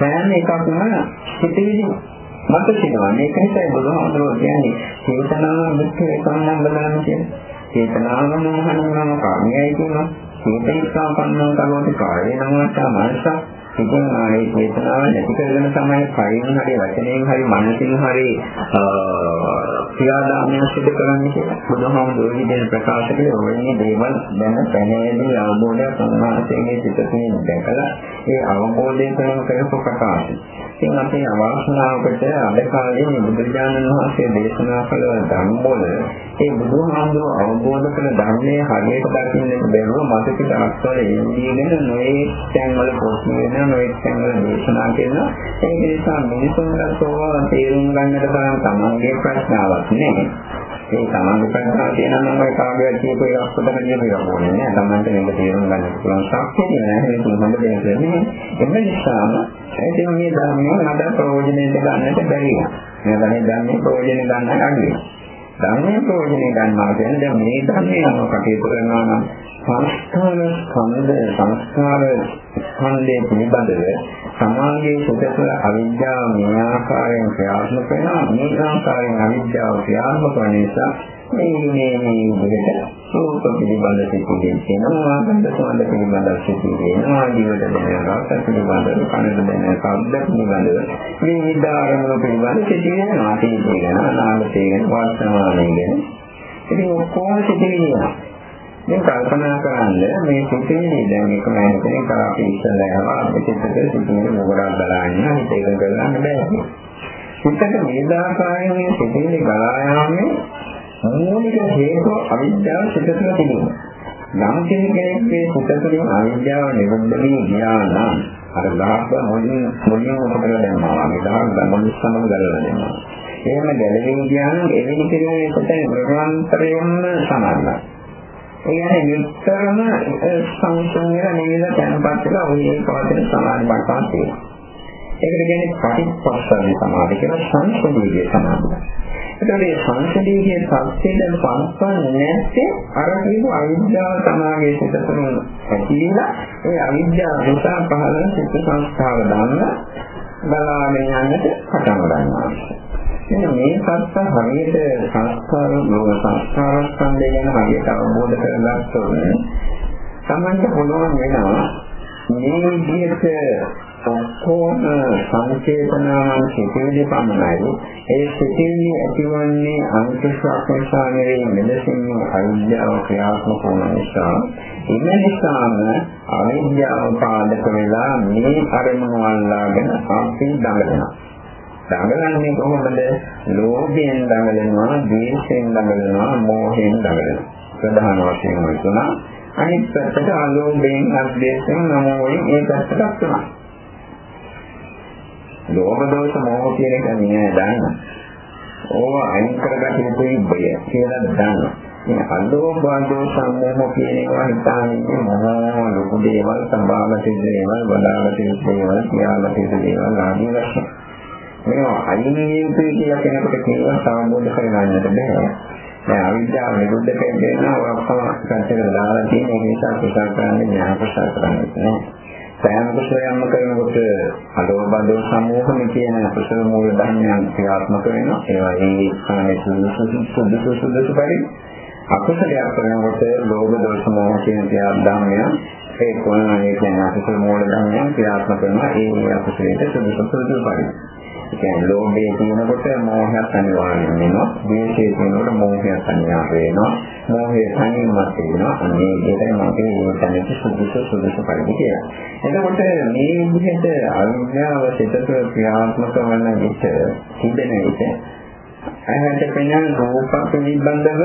සෑම එකක්ම හිතේදී මත සිනවා. මේක නිසා බුදුහාමුදුරුවෝ කියන්නේ චේතනාව මුක්ඛ එකමනම් බලන්න කියන්නේ. චේතනාව නම් හනුනම කාමයයි කියනවා. චේතනිකා පන්නෝ කරනකොට කායේ නමස්සා මනසා ඉතින් ආයේ චේතනාව නැති කරගෙන තමයි කයින් හරි වචනයෙන් හරි මනසින් හරි ක්‍රියාදාමය සිදු කරන්නේ කියලා. බුදුහාමුදුරුවෝ දෙන ප්‍රකාශ කළේ ඔයන්නේ දේවල් දැන දැනෙන්නේ අවබෝධයක් උන්වහන්සේගේ සිතකින් දැකලා ඒ අවබෝධය කරන කරපු ප්‍රකාශය. ඉතින් අපේ අවාසනාවකට අද කාලේ බුදුරජාණන් වහන්සේ දේශනා කළ ධර්ම වල ඒ බුදුහාමුදුරුවෝ අවබෝධ කළ ධර්මයේ හරියට දකින්න බැරුව මතක අක්වල එන්නේ නොයේ තැන්වල පොත් වෙන නොයෙක් තැන්වල දේශනා කරනවා. ඒක නිසා මිනිසුන්ට සෝවා තේරුම් ගන්නට තරම් තමන්ගේ ප්‍රශ්නාවක් නෑ. ඒ තමන්ගේ ප්‍රශ්නාව තියෙනවා නම් ඔය කාගේවත් කියපු එකක් පොතක කියපු එකක් ඕනේ නෑ. තමන්ට මේක තේරුම් ගන්න පුළුවන් ශක්තිය නෑ. ඒක හොඳ දෙයක් නෙමෙයි. එම නිසාම ඒ මේ ධර්මයේ නඩ ප්‍රයෝජනෙට ගන්නට බැරි වෙනවා. මේ ධර්මයේ ධර්මයේ ප්‍රයෝජනෙ ගන්න අඩුයි. ධර්මයේ ප්‍රයෝජනෙ ගන්නවා කියන්නේ දැන් මේ ධර්මයේ අනුව කටයුතු කරනවා නම් සංස්කාර ස්කන්ධ සංස්කාර ස්කන්ධයේ පිළිබඳව සමාගයේ සුදසල අවිද්‍යාව මේ ආකාරයෙන් ක්‍රියාත්මක වෙනවා. මේ ආකාරයෙන් අවිද්‍යාව ක්‍රියාත්මක වන නිසා මේ මේ මේ විදිහට රූප පිළිබඳ සිතිවිලි වෙනවා ගන්ධ සමන්ද පිළිබඳ සිතිවිලි වෙනවා ජීවිත දැනෙන රස පිළිබඳ කනද දැනෙන ශබ්ද පිළිබඳ මේ විදාරණ පිළිබඳ සිතිවිලි වෙනවා. තේගෙන නාම තේගෙන වර්තමානයේ ගැන. ඉතින් ඔක්කොම සිතිවිලි වෙනවා. දැන් කල්පනා කරන්න මේ සිතේ දැන් එක මෑතකින් කරාපි ඉස්සලා යනවා අපිට සිතේ සිතේ මොකටද බලන්නේ හිත එක කරගන්න බෑ. සිතට වේදාකාරයෙන් මේ සිතේ ගලා යාමේ මූලික හේතුව අවිද්‍යාව සිත තුළ තිබෙනවා. යම් කෙනෙක් මේ සිත තුළින් අවිද්‍යාව නිරුද්ධ වී ගියා නම් අර ගහක මොනින් මොනින් උපකරලා දැම්මා. මේ ගහක මොනින් සමග ගලවලා දැම්මා. එහෙම ගැලවෙන්න ගියා නම් එවැනි කෙනෙකුට නිරන්තරයෙන්ම සමානයි. ඒ කියන්නේ නිතරම සංසුන් වෙලා නිවිලා තැන්පත් වෙලා ඔය ඒකවලට සමාන බණක් තියෙනවා. ඒකට කියන්නේ පටිච්චසමුප්පාද සමාධිය කියලා සංසදීය සමාධිය. ඒතකොට මේ සංසදීය සත්‍යයෙන් පන්සන් නැත්තේ අර කියපු අවිද්‍යාව සමාගයේ සිට තුන ඇතිලා ඒ අවිද්‍යාව නිසා පහළ සිත් සංස්කාර දාන්න බලාගෙන යන්නට පටන් ගන්නවා. එන්න මේ සත්‍ය හරියට සංස්කාර ලෝක සංස්කාර ස්කන්ධය ගැන හරියට අවබෝධ කරගත්තොත් තමන්ට පුළුවන් වෙනවා මේ විදිහට ඔක්කොම සංකේතනාවන් සිටිවිලි පමණයි. ඒ සිටිවිලි ඇතිවන්නේ අනිත්‍ය අකුසාරයේ මෙලෙසින් අවිද්‍යාව ක්‍රියාත්මක වන නිසා. එම නිසාම අවිද්‍යාව පාදක වෙලා මේ අරමුණු අල්ලාගෙන අපි දඟලනවා. දඟලන්නේ කොහොමද? ලෝභයෙන් දඟලනවා, ද්වේෂයෙන් දඟලනවා, මෝහයෙන් දඟලනවා. ප්‍රධාන වශයෙන් වෙනවා අනිත් පැත්තට අලෝභයෙන් අද්වේෂයෙන් නමෝයෙන් ඒ පැත්තට තමයි. ලෝභ දෝෂ මොහ කියන එක නෑ දාන්න. ඕව අයින් කරගන්න යුතුයි බය කියලා දාන්න. මේ අලෝභ දෝෂ මොහ කියන ඒවා හිතාන්නේ මොනවා ලොකු දේවල් සම්භාවන සිද්ධ දේවල් වඩාලා තියෙන දේවල් කියලා තියෙන දේවල් ආදී වශයෙන්. මේවා අයින් වෙන්නේ කියලා කෙනෙකුට කියනවා සාමෝධ කරගන්නට බෑ. දැන් අවිද්‍යාව නිරුද්ධ කරගෙන ඔක්කොම පැත්තකට දාලා තියෙන ඒ නිසා කුසල කරන්නේ ඥාන කුසල කරන්නේ නැහැ. සෑම කුසලයක්ම කරනකොට අලෝබදෝ සමූහම කියන කුසල මූල ධර්මයන් ක්‍රියාත්මක වෙනවා. ඒවා ඒ ස්ථානයේ සුදුසු සුදුසු සුදුසු පරිදි අකුසලයක් කරනකොට ලෝභ දෝෂ මොහ කියන ක්‍රියාදාමය ඒ කොනනේ කියන අකුසල මූල ධර්මයන් ක්‍රියාත්මක කරනවා. ඒ අකුසලයට සුදුසු සුදුසු පරිදි කියන්නේ ලෝභය කියනකොට මෝහයත් අනිවාර්යෙන් වෙනවා. ද්වේෂය කියනකොට මෝහයත් අනිවාර්ය වෙනවා. මෝහය තනියමත් වෙනවා. අනේ ඒකයි මම කියන්නේ තනියට සුදුසු සුදුසු පරිදි කියලා. එතකොට මේ විදිහට අවිද්‍යාව සිතට ක්‍රියාත්මක වන විට තිබෙන විට ඇහැට පෙනෙන රූප පිළිබඳව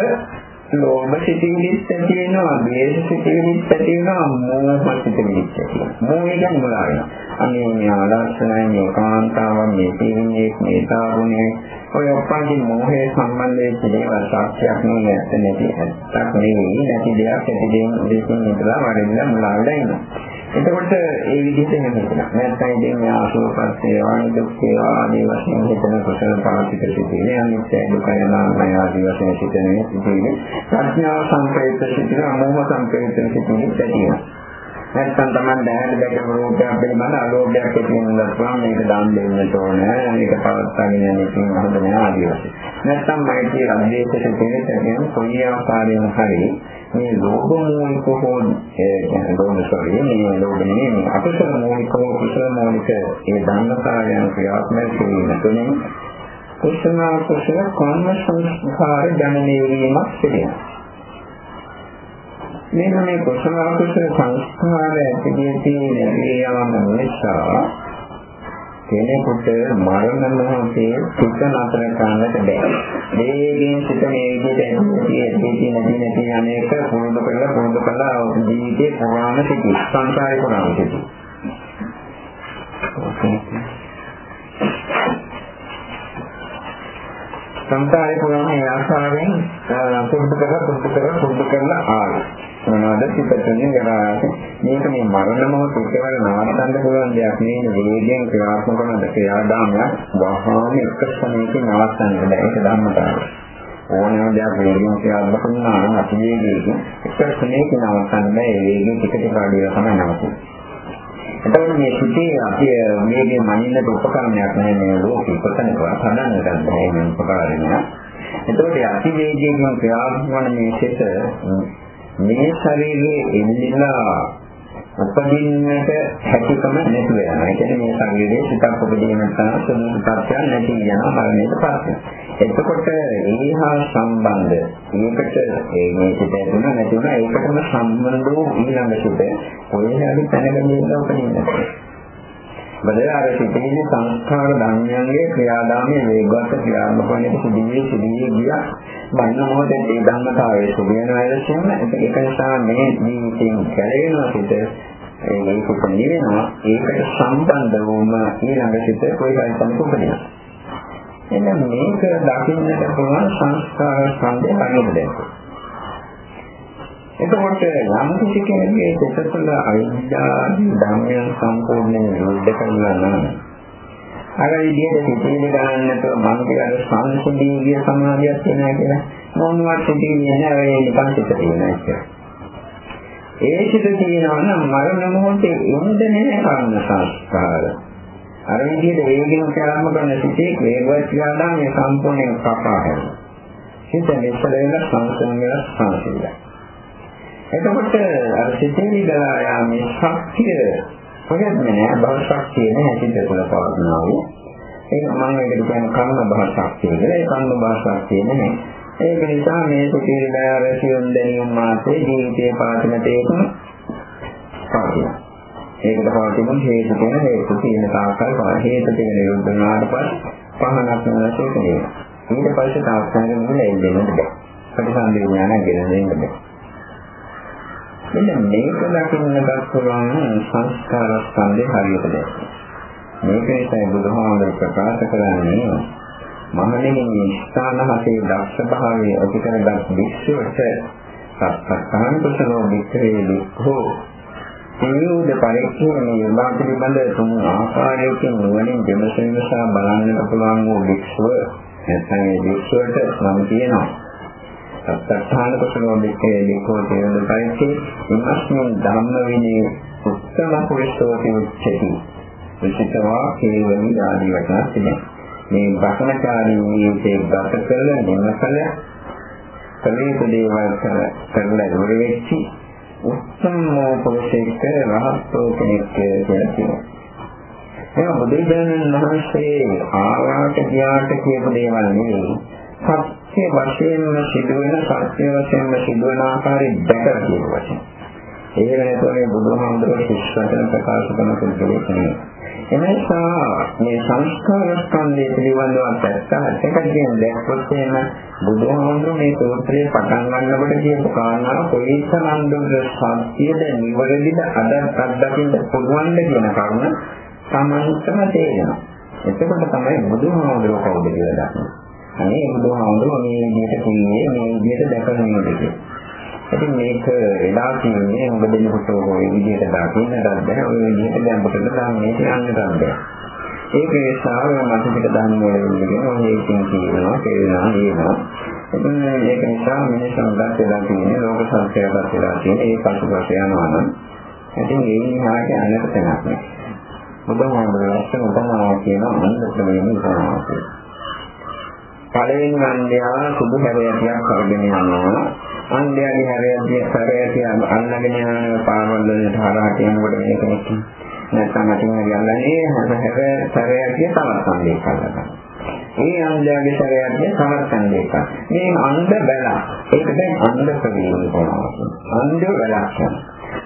ලෝභ සිතිවිලිත් ඇති වෙනවා, ද්වේෂ සිතිවිලිත් ඇති වෙනවා, මෝහ සිතිවිලිත් ඇති වෙනවා. මෝහය කියන්නේ මොනවාද? අනේ මේ ආදර්ශනයි මේ කාන්තාවන් මේ තීරණේ මේ තාරුණේ ඔය ඔක්කොගේ මෝහයේ සම්බන්ධයෙන් දේවල් සාක්ෂියක් නෙවෙයි ඇත්ත නැති ඇත්තක් නෙවෙයි නැති දෙයක් ඇති දෙයක් දෙකින් ඉඳලා වරින්ද මුලාවලා ඉන්නවා. එතකොට ඒ විදිහට එහෙම හිතනවා. නැත්නම් ඉතින් මේ ආශෝපත් සේවා දුක් සේවා ආදී වශයෙන් හිතන කුසල පාතික සිටිනේ අනිත්‍ය දුකයි නාමය ආදී වශයෙන් සිටිනේ සිටිනේ ප්‍රඥාව සංකේත සිටින අමෝහ සංකේත සිටිනේ සිටිනේ නැත්නම් Taman දැහැට දැකපු රූපයක් පිළිබඳ අලෝභයක් ඇති වෙනවා. පුළුවන් මේක දාන් දෙන්නට ඕනේ. මේක පවත්වාගෙන යන්න ඉතින් හොඳ නෑ ආදී වශයෙන් නැත්නම් මෛත්‍රී අධ්‍යේශක දෙවියන් කොයි ආකාරයෙන් හරි මේ ලෝභ මූලික හෝ ඒ කියන්නේ ලෝභ සෝරිය මේ ලෝභ නෙමෙයි මේ අකුසල මූලික හෝ කුසල මූලික ඒ ධර්මතාවයන් ක්‍රියාත්මක කිරීම තුළින් කුසල කුසල කර්ම සංස්කාර ජනනය වීමක් සිදුවෙනවා මෙන්න මේ කුසල අකුසල සංස්කාර ඇතිවේ තියෙන ඒ යම නිසා කෙනෙකුට මරණ මොහොතේ සිත නතර කරන්නට බෑ. මේකෙන් සිත මේ විදිහට ඇති නැති නැති අනේක පුරුදු කරලා පුරුදු කරලා ජීවිතේ පුරාණ සිටි සංසාරේ පුරාණ සිටි. සංසාරේ පුරාණ ඒ ආකාරයෙන් පුරුදු කරලා පුරුදු කරලා පුරුදු කරලා ආවා. මොනවද පිටතෙන් ගරාට මේක මේ මරණ මොහොත එකවර නවත්තන්න පුළුවන් දෙයක් නෙවෙයි. වේගයෙන් ක්‍රියාත්මක කරන ක්‍රියාදාමයක් වහාම එක ස්ථානයකින් නවත්තන්න බෑ. ඒක ධර්මතාවය. ඕනෑම දෙයක් වේගයෙන් ක්‍රියාත්මක කරනවා නම් අපි වේගයෙන් එක ස්ථානයකින් නවත්තන්න බෑ. ඒ වේගයෙන් ටික ටික අඩු වෙලා තමයි නවතින්නේ එතකොට මේ සිිතේ අපි මේකේ මනින්නට උපකරණයක් නැහැ මේ ලෝකෙ. කොතනකවත් හදන්න ගන්න මේ උපකරණය. එතකොට අති වේගයෙන් ක්‍රියාත්මක වන මේ සිිත මේ ශරීරයේ එල්ලිලා උපදින්නට හැකියකම නැති වෙනවා. ඒ කියන්නේ මේ ශරීරයේ සිතක් උපදින නැත්නම් සමුදු තත්ත්වයක් නැති වෙනවා මරණයට පස්සේ. එතකොට ඒහා සම්බන්ධ මේකට ඒ මේ සිත ඇතුළ නැති වෙනවා ඒකටම සම්බන්ධ වූ ඊළඟ සිත කොහේ හරි තැනක ඉඳලා උපදිනවා. බදේ අර සිටින සංස්කාර ධර්මයන්ගේ ක්‍රියාදාමයේ වේගවත් ක්‍රියාත්මක වෙන සිදුවේ සිදුවේ ගියා. බන්න මොහොතේ ඒ ධර්මතාවයේ සිදුවෙන වෙලෙසින්ම ඒක නිසා මේ ජීවිතයෙන් ගැලවෙනවා පිට ඒ මේක නිවෙනවා. ඒකට සම්බන්ධ වුම ඊළඟ සිට කොයි හරි තැනක උපදිනවා එන්න මේක දකින්නට පුළුවන් සංස්කාර ස්කන්ධය හරියට එතකොට යම් කිසි කෙනෙකුගේ සිත තුළ අවිද්‍යාව ධර්මයන් සම්පූර්ණයෙන් විරුද්ධ කරනවා නම් අර විදිහට සිතිවිලි ගන්නට මම කියලා සංසිඳී ගිය සමාධියක් වෙනවා කියලා මොනවත් සිතිවිලි නැහැ ඒ නිකන් සිත තියෙනවා කියලා. ඒ සිත තියෙනවා නම් මරණ මොහොතේ එන්න නැහැ කර්ම සංස්කාර. අර විදිහට වේගින් කරාම කරන සිතේ වේගවත් කියලා මේ සම්පූර්ණයෙන් කපා හැරෙනවා. සිත මෙතන වෙන සංසංගය සංසිඳලා. එතකොට අර සිතේ දලා යාමේ ශක්තිය කොහෙත්ම නෑ භව ශක්තිය නෑ සිත තුළ පවතිනවා වූ. ඒක මම ඒකට කියන්නේ කර්ම භව ශක්තිය කියලා. ඒ කර්ම භව ශක්තිය නෑ. ඒක නිසා මේ සිතේ දලා සියුම් දැනීම මාසේ ජීවිතේ පාතන තේකම පවතිනවා. ඒකට පවතින හේතු තියෙන හේතු තියෙන තාක්කල් හේතු තියෙන යොදනාට පස්සේ පහනක් නැසෙක නේ. ඊට පස්සේ තාක්ෂණය නෙමෙයි එන්නේ නේද? ප්‍රතිසන්දේ ඥානය ගෙන දෙන්න බෑ. මෙන්න මේක දකින්නට පුළුවන් සංස්කාර ස්කන්ධේ හරියට දැක්කේ. මේක නිසා බුදුහාමුදුර ප්‍රකාශ කරන්නේ මහණෙනි ස්ථාන හතේ දක්ෂ භාවයේ ඇති කරගත් විශ්වයට සත්‍යස්ථාන කුසලෝ වික්‍රේ වික්ඛෝ සියුද පරිච්ඡේදයේ යොදා පිළිබඳ තුන් ආකාරයකින් නුවණින් විමසීම නිසා බලන්නට පුළුවන් වූ වික්ෂුව නැත්නම් ඒ වික්ෂුවට නම් තියෙනවා. සත්‍යස්ථාන කුසලෝ වික්‍රේ වික්ඛෝ සියුද පරිච්ඡේ ඉමස්මින් ධම්ම විනේ උත්තම පුරිසෝති උච්චති. විචිතවා කේවලි ආදී වචන තිබෙනවා. මේ භක්මචාරී ජීවිතේ ගත කළ නිමකල කලේක දේවල් කරලා ඉවර වෙච්චි උත්තම පුරුෂයෙක් රහත්ෝ කෙනෙක් කියලා කියනවා. ඒ බුදුදහමෙන් වහන්සේ ආවාට ගියාට කියපු දේවල් නෙවෙයි. සත්‍ය වශයෙන්ම සිදුවෙන සත්‍ය වශයෙන්ම සිදුවන ආකාරය දැකලා කියන වචන. ඒක නැතුව බුදුහාමුදුරුවෝ ශිෂ්‍යයන්ට ප්‍රකාශ කරන පුදුලෙක් නෙවෙයි. එනිසා මේ සංස්කාර ස්කන්ධය පිළිබඳව පැත්තකට කියන දැක්කොත් එන බුදුහාමුදුරුවෝ මේ සූත්‍රයේ පටන් ගන්නකොට කියපු කාරණා කොයිතරම් දුර සත්‍යද නිවැරදිද අදත් අත්දකින්න පුළුවන්ද කියන කරුණ සමන්තම තේරෙනවා. එතකොට තමයි බුදුහාමුදුරුවෝ කවුද කියලා දකින්නේ. අනේ බුදුහාමුදුරුවෝ මේ විදිහට කියන්නේ මේ විදිහට දැකලා නෙමෙයි. ඉතින් මේක වෙලා තියෙන්නේ ඔබ දෙනකොට ඔය විදිහට දකින්නට බෑ ඔය විදිහට දැන් පොතට දාන්නේ කියන්නට බෑ ඒක නිසා මට පිට දාන්න ඕනේ ඔය ඒකෙන් කියනවා කියනවා කියනවා ඉතින් ඒක නිසා මිනිස්සුන් ගත වෙලා තියෙන්නේ ලෝක සංස්කෘතියක් වෙලා තියෙන්නේ ඒ පසුපස යනවා නම්. ඉතින් ඒ නිහාට අනකට තැනක් නෑ බුදුහාමුදුරුවෝ ලස්සන උපමාවක් කියනවා අන්නත් වෙන්නේ උපමාවක් පළවෙනි අන්ධයා සුදු හැරයටියක් කරගෙන යනවා අන්ධයාගේ හැරයටිය හැරයටිය අල්ලගෙන යන පාවල් වලට හරහට යනකොට මේක නැත්නම් අතින් යන්නේ හැර හැරයටිය තවත් අන්ධයෙක් අල්ලගන්නවා මේ අන්ධයාගේ ශරීරයේ සමර්ථන දෙක. මේ අන්ධ බැල. ඒක දැන් අන්ධ ප්‍රවේශ කරනවා. අන්ධ බැලක්.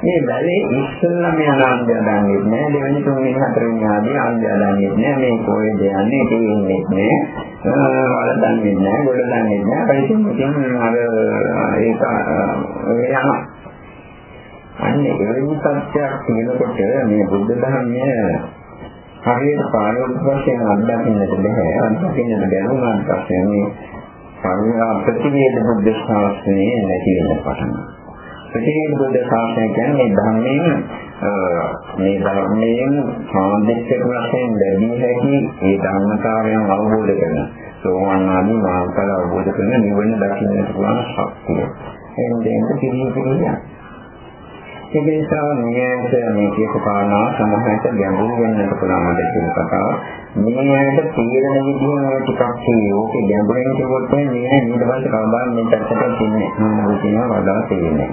මේ බැලේ ඉස්සෙල්ලා මේ ආනන්දය දන්නේ නැහැ දෙවෙනි තුන්වෙනි හතරවෙනි ආදී ආනන්දය දන්නේ නැහැ මේ කොහෙද යන්නේ තේින්නේ නැහැ වල දන්නේ නැහැ ගොඩ දන්නේ නැහැ පරිසින් ඉතින් අර ඒක යනවා. අන්නේ එවැනි සත්‍යයක් කියනකොට මේ බුද්ධ ධර්මය හරියට පාරවල් වශයෙන් අත්දකින්නට බෑ. අත්දකින්නට බැරුණාට පස්සේ මේ පරිණා ප්‍රතිවේද බුද්ධ ශාස්ත්‍රයේ නැති වෙන පටන් ගන්නවා. ප්‍රතිවේද බුද්ධ ශාසනය කියන්නේ ධර්මයෙන් මේ ධර්මයෙන් සාන්දිටික වශයෙන් ලැබී හැකි ඒ ධර්මතාවයන් අවබෝධ කරන සෝවාන් ආදී මාර්ගඵල අවබෝධ කරන නිවන දකින්නට පුළුවන් ශක්තිය. එන්නේ පිළිපිළිය. ඒ නිසා මේකට මේ කියපු කාරණා සමහරට ගැඹුරු වෙන්නත් පුළුවන් දෙයක් කතාව. මේකට තීරණ විදිහම ටිකක් තියෙන්නේ ගැඹුරින් කිව්වොත් මේ ඊට පස්සේ කවදාවත් මේ පැත්තට තින්නේ මොනවද කියනවා වඩා තේරෙන්නේ.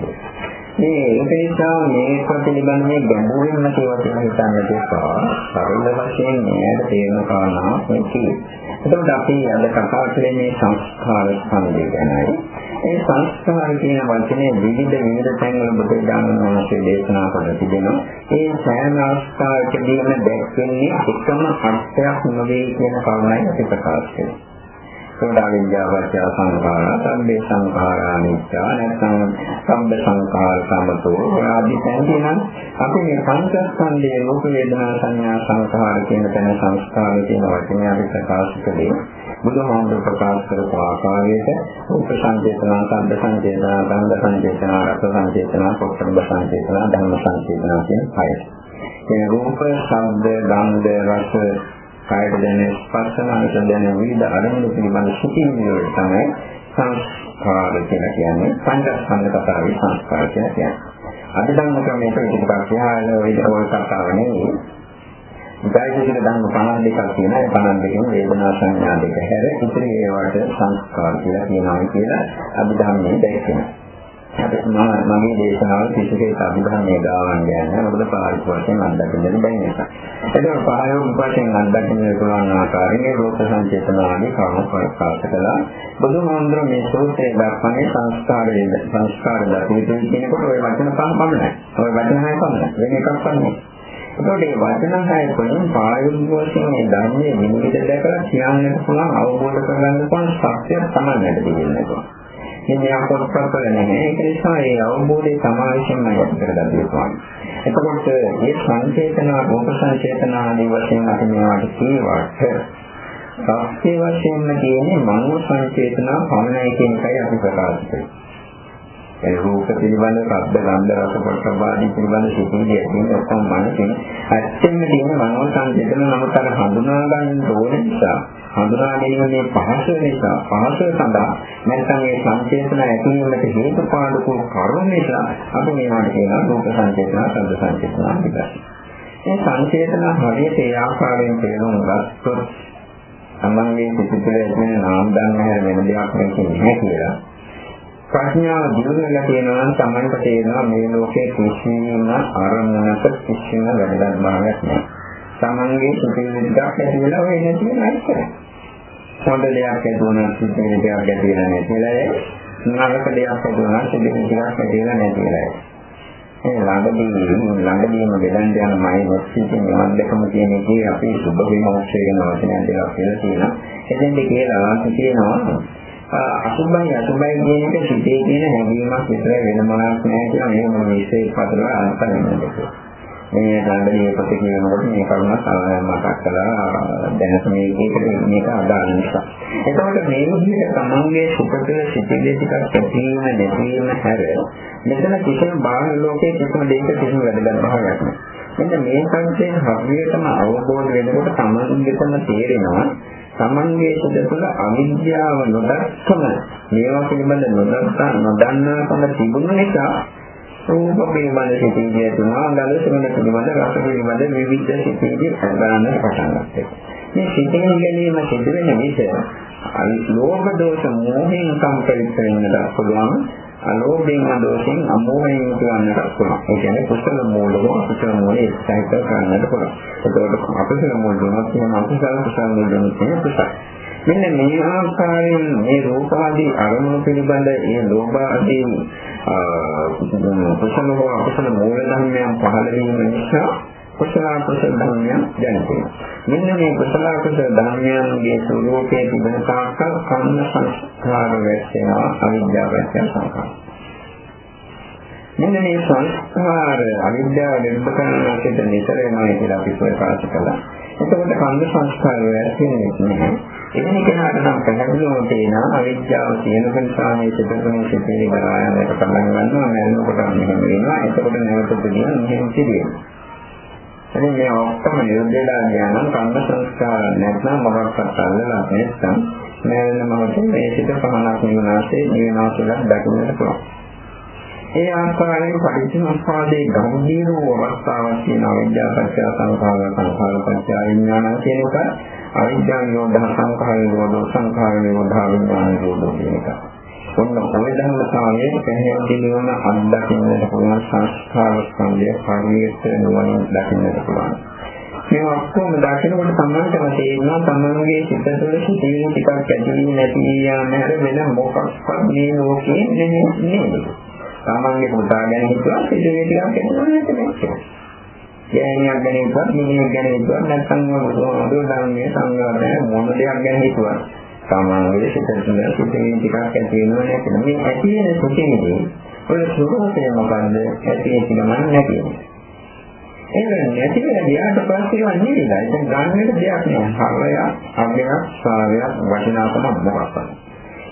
මේ ඒක නිසා මේක පිළිබඳව ගැඹුරින්ම කියලා කියන හිතන්නට එපා. සරල වශයෙන් මේකට තේරෙන කාරණා මේකයි. එතකොට අපි අද කතා කරන්නේ සංස්කාර ස්කන්ධය ගැනයි. ඒ සංස්කාර කියන වචනේ විවිධ විවිධ තැන්වල බුදුදානන් වහන්සේ දේශනා කරලා තිබෙනවා. ඒ සෑම අවස්ථාවකදීම දැක්වෙන්නේ එකම අර්ථයක් නෙවෙයි කියන කරුණයි අපි ප්‍රකාශ කරන්නේ. සෝදා විද්‍යාවචය සංඛාරා සම්බේ සංඛාරා නිච්චා නැත්නම් සම්බ සංඛාර සමතෝ ආදී තැන්දී අපි මේ පංචස්කන්ධයේ රූප වේදනා සංඥා සංඛාර කියන තැන සංස්කාර කියන වචනේ අපි ප්‍රකාශ කළේ බුදුහාමුදුර ප්‍රකාශ කරපු ආකාරයට රූප සංකේතනා සම්බ සංකේතනා ගන්ධ සංකේතනා රස සංකේතනා පොට්ටබ සංකේතනා ධම්ම සංකේතනා කියන හය. මේ රූප, ශබ්ද, ගන්ධ, රස කායයට දැනෙන ස්පර්ශනාවට දැනෙන විවිධ අරමුණු පිළිබඳ සිතින් වල තමයි සංස්කාර කියලා කියන්නේ පංචස්කන්ධ කතාවේ සංස්කාර කියලා කියන්නේ. අද ධම්ම ක්‍රමයේ ටිකක් කියහල ඔය ඔය කතාව නෙවෙයි. ඉතින් ධම්ම 52ක් තියෙනවා. ඒ 52කින් වේදනා සංඥා දෙක හැර ඉතිරි ඒවාට සංස්කාර කියලා කියනවා කියලා අභිධර්මයේ දැක්වෙනවා. අපි මගේ දේශනාවල කිසිකේක අභිධර්මයේ ගාවන් ගන්නේ මොකද පාරික් වශයෙන් අත්දකින්න බැරි නිසා. ඒක පහයෝග වශයෙන් අත්දකින්න පුළුවන් ආකාරයේ රූප සංචේතනාදී කර්ම ප්‍රකාශ කළා. බුදුහාමුදුර මේ සූත්‍රයේ දක්වන්නේ සංස්කාරයේ සංස්කාර දක්වීම කියනකොට ওই වචන පහ පමණයි. ওই වචන හය පමණයි. වෙන එකක් පමණයි. ඒකට මේ වචන හය වලින් පායෝගික වශයෙන් මේ ධර්මයේ විනිවිද දැකලා කියන්නට පුළුවන් අවබෝධ කරගන්න පුළුවන් සත්‍යය තමයි නැති වෙන්නේ. මේ මෙයා පොත්පත් වල නැහැ. ඒක නිසා ඒ අවබෝධය සමාවෙෂයෙන්ම යට කරගන්න ඕනේ. එතකොට මේ සංචේතන, රූප සංචේතන ආදී වශයෙන් අපි මේවට කියවට සත්‍ය වශයෙන්ම කියන්නේ මනෝ සංචේතන පමණයි කියන එකයි අපි ප්‍රකාශ කරන්නේ. ඒ රූප පිළිබඳ, ශබ්ද, ගන්ධ, රස, පොට්ටබ්බ ආදී පිළිබඳ සිතුවිලි ඇතිවෙන ඔක්කොම මනසින් ඇත්තෙන්ම තියෙන මනෝ සංචේතන නමුත් අර හඳුනා ගන්න ඕන නිසා හඳුනා ගැනීමේ පහසු නිසා පහසු සඳහා නැත්නම් මේ සංචේතන ඇතිවීමට හේතුපාදක කරුණ නිසා අපි මේවට කියනවා රූප සංචේතන, ශබ්ද සංචේතන කියලා. මේ සංචේතන හරියට ඒ ආකාරයෙන් තේරුම් ගත්තොත් තමන්ගේ සිතිවිලි ඇතුලේ නාම ධර්ම වෙන දෙයක් නෙවෙයි කියලා ප්‍රඥාව දිනුනලා තියෙනවා නම් තමන්ට තේරෙනවා මේ ලෝකයේ කිසිම අරමුණක කිසිම වැඩගත් භාවයක් නැහැ. තමන්ගේ සිතිවිලි දෙකක් ඇති වෙලා ඔය නැති වෙන අයිතයි. හොඳ දෙයක් ඇති වුණා සිතිවිලි දෙකක් ඇති වෙලා නැතිලා ඒ නරක දෙයක් ඇති වුණා සිතිවිලි දෙකක් ඇති වෙලා නැතිලා ඒ ළඟදී ළඟදීම බෙදන්න යන මයි මොස්සිටින් නිවන් දැකම කියන එකේ අපි සුබ විමෝක්ෂය වෙන වචනයක් දෙකක් කියලා තියෙනවා. එතෙන්ද කියලා කියනවා අසුබයි අසුබයි කියන එක සිතේ තියෙන හැඟීමක් විතරයි වෙන මොනවක් නැහැ කියලා මේ මොන විශේෂ පදවල අන්තරින්ද මේ ගණ්ඩනීය පොතේ කියනකොට මේ කරුණ මතක් කළා දැනට මේකේකට මේක අදාළ නිසා. එතකොට මේ විදිහට තමන්ගේ සුපතල සිතිවිලි ටිකක් ඇතිවීම නැතිවීම හැර මෙතන කිසිම බාහිර ලෝකයේ කිසිම දෙයක කිසිම වැදගත් භාවයක් නැහැ. මෙන්න මේ සංකේත හරියටම අවබෝධ වෙනකොට තමන්ගෙතම තේරෙනවා තමන්ගේ සිත තුළ අවිද්‍යාව නොදක්කම මේවා පිළිබඳ නොදක්කා නොදන්නාකම තිබුණ නිසා රූප පිළිබඳ සිතිවිලි තුනා ගල සුමන පිළිබඳ රස පිළිබඳ විවිධ සිතිවිලි ගන්න පටන් ගත්තා. මේ සිතිවිලි ගැනීම සිදු වෙන විට ලෝභ දෝෂ මෝහයෙන් කම්පිත වෙන්නට පුළුවන් අලෝභයෙන් දෝෂෙන් අමෝහයෙන් යුතුවන්නට පුළුවන්. ඒ කියන්නේ කුසල මූලව අකුසල මූලයේ සහිත කරන්නට පුළුවන්. ඒකෝට අකුසල මූල දුනොත් කියන අකුසල කුසල මූල දුනොත් කියන කුසල. මෙන්න මේ ආකාරයෙන් මේ රූප ආදී අරමුණු පිළිබඳ ඒ ලෝභ ආදී කුසල හෝ අකුසල මූල ධර්මයන් පහළ වීම නිසා කුසල කුසල ධර්මයන් දැනෙනවා. මෙන්න මේ කුසල කුසල ධර්මයන්ගේ ස්වરૂපයේ තිබෙන තාක්කල් කර්ම සංස්කාර වැටෙනවා අවිද්‍යාව වැටෙන සංස්කාර. මෙන්න මේ සංස්කාර අවිද්‍යාව නිරුද්ධ කරනකොට නිතර වෙනවා කියලා අපි ප්‍රකාශ කළා. එතකොට කර්ම සංස්කාර වැටෙන්නේ නැහැ. එවැනි කෙනාට නම් පැහැදිලිවම පේනවා අවිද්‍යාව තියෙන නිසා මේ සිදුවන සිදුවීම් කරායනයට පටන් ගන්නවා මරණකොට මෙහෙම වෙනවා එතකොට නැවත දෙන්නේ මෙහෙම සිදුවෙනවා ඉතින් මේ ඔක්කොම නිරුද්ධලා ගියා නම් කන්න සංස්කාර නැත්නම් මොකක්වත් අල්ලලා නැත්නම් මෑවෙන මොහොතේ මේ සිත පහනක් නිවනාසේ නිවනවා කියලා දකින්නට පුළුවන්. ඒ ආකාරයෙන් පරිච්ඡේදපාදයේ ගම්භීර වූ අවස්ථාවක් තියෙනවා විද්‍යාපත්‍ය සංඛාර සංඛාර පත්‍ය විඥාන කියන එක අවිද්‍යාව නිරෝධ සංඛාර නිරෝධ සංඛාර නිරෝධ විඥාන නිරෝධ කියන එක. ඔන්න ඔය ධර්මතාවයේ පැහැදිලි නිවන අත්දකින්නට පුළුවන් සංස්කාර ස්කන්ධය හරියට නිවන දකින්නට පුළුවන්. මේ ඔක්කොම දකිනකොට තමන්ටම තේරෙනවා තමන්ගේ සිත තුළ සිටින ටිකක් ඇතිවී නැති යාම හැර වෙන මොකක්වත් මේ ලෝකේ නෙමෙයි. තමන්ගේ පුතා ගැන හිතුවා සිදුවේ ටිකක් ඇතිවෙන්නේ නැහැ. ගෑණියක් ගැන හිතුවත් මිනිහෙක් ගැන හිතුවත් නැත්නම් මොකද ධර්මයේ සංග්‍රහය මොන දෙයක් ගැන හිතුවත් සාමාන්‍යයෙන් සිතන සිතේ ටිකක් ඇති වෙනව නැති. වෙන මේ ඇති වෙන සිතේදී ඔය සුභකේ මොකන්ද ඇති වෙන නැති වෙන ඒක නැති වෙන ගියාට පස්සේ ඒවා නිවිලා. ඒක ගන්නට දෙයක් නෑ. හරයක් අගයක් සාරයක් වටිනාකමක් මොකක්ද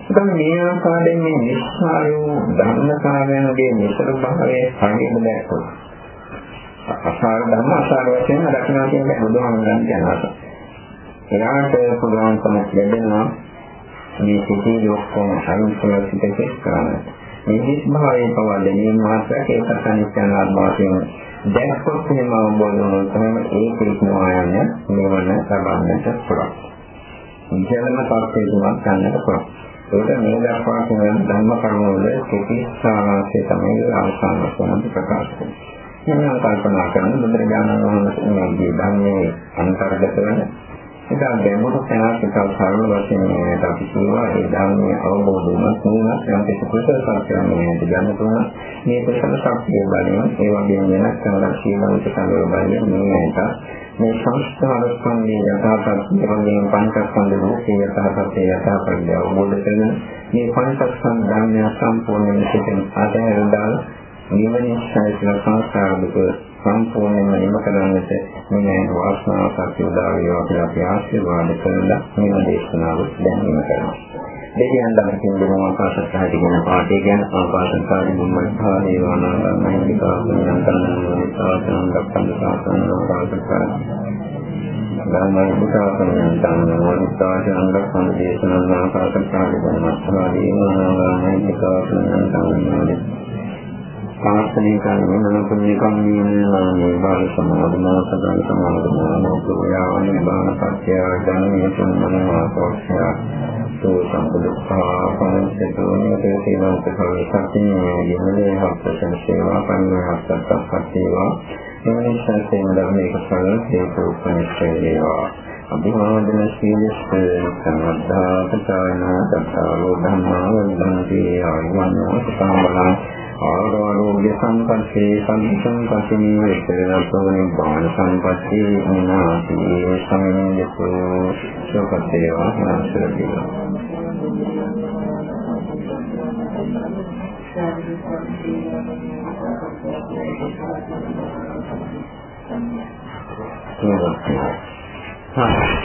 දැන් මේ ආකාරයෙන් මේ නිස්සාරෝ ධර්මතාවයන්ගේ නිතර භාවයේ හරියම දැක්කොත් අසාර ධර්ම අසාර වශයෙන් දක්වනවා කියන එක බුදුහාමුදුරන් කියනවා. එයාට පුළුවන්කම ලැබෙනවා මේ සිටි ඔක්කොම අනුසල සිටකේ කරන්න. මේ හිස් භාවයේ පවා දැනීම මාත්‍රක ඒකත් අනිත්‍යනාත්ම වශයෙන් දැක්කොත් එහෙම අවබෝධ වුණොත් තමයි ඒ පිළිකුණා යන නිවන ලබන්නට පුළුවන්. ඉන්ජලම තාක්ෂේ තුනක් ගන්නට පුළුවන්. ඒකට මේ දක්වා කියන ධර්ම කර්ම වල කෙටි සාරාංශය තමයි අවසාන වශයෙන් ප්‍රකාශ කරන්නේ. මම කල්පනා කරන බුදුරජාණන් වහන්සේගේ ධර්මයේ අන්තර්ගත වෙන ඒක ගැඹුරු තැනකට සරල වශයෙන් මේකට අපි කියනවා ඒ ධර්මයේ අවබෝධ වුණත් නුනත් යම් කිසි කුසල සංස්කරණයක් ගන්න තුන මේ කුසල ශක්තිය බලයෙන් ඒ වගේම වෙනස් කරන සීලවිත සංවර බලයෙන් මේකට මේ සංස්කාර ස්කන්ධයේ යථාර්ථය වගේම පංචස්කන්ධ රූපේ යථාර්ථය යථාර්ථය අවබෝධ කරගෙන මේ පංචස්කන්ධ ධර්මය සම්පූර්ණයෙන් සිටින ආදායවදාල් නිවනේ සැලසෙන සංස්කාර දුක සම්පූර්ණයෙන්ම නිම කරන්නට මේ වාසනාවක් උදා වේවා කියලා අපි ආශිර්වාද කරලා මේ දේශනාව දැන් නිම කරනවා. දෙවියන් ළඟින් දෙන ආකාශත්හාටි කියන පාඩේ ගැන ආකාශත්හාටි මුම්මත්හාදී වානාගාමීනිකා පුඤ්ඤන්තං සාසනං දක්ඛන්ද සාසනං ආකාශත්හාටි ධර්මයි පුතාපනයන් තන්න වනිතාජන දක්ඛන්ද දේශනං ආකාශත්හාටි මුම්මත්හාදී වානාගාමීනිකා පුඤ්ඤන්තං ආස්තනේ කරන්නේ මන පුණ්‍ය කම්මීනානේ බාල සමාධිමා සදාන සමාධිමා මොකෝයාවනි බාන සත්‍ය ධනීය සම්මන වාසෝක්ෂය තෝ සම්පදස්සා පංචතෝ නිතේ සේවාන්ත කල්පතිනේ යමලේ හත්සන සේවා පරිවහස්සක් සත්‍යවා මේ සංසේන ධර්මයක සල හේතු උපනිෂ්ඨේ වේවා අභිවාදන සීලස්ස සම්වද්ධා පචායන සත්තාලෝ ධම්මා වන්දන්ති ආයුවන්නෝ සම්බලං ආරෝග්‍ය සම්පත්තේ සම්සංපත්තිනී විතරතෝ නිබ්බාන සම්පත්තේ උනාති සම්මියතෝ සෝපතේවා නාසරතිවා හා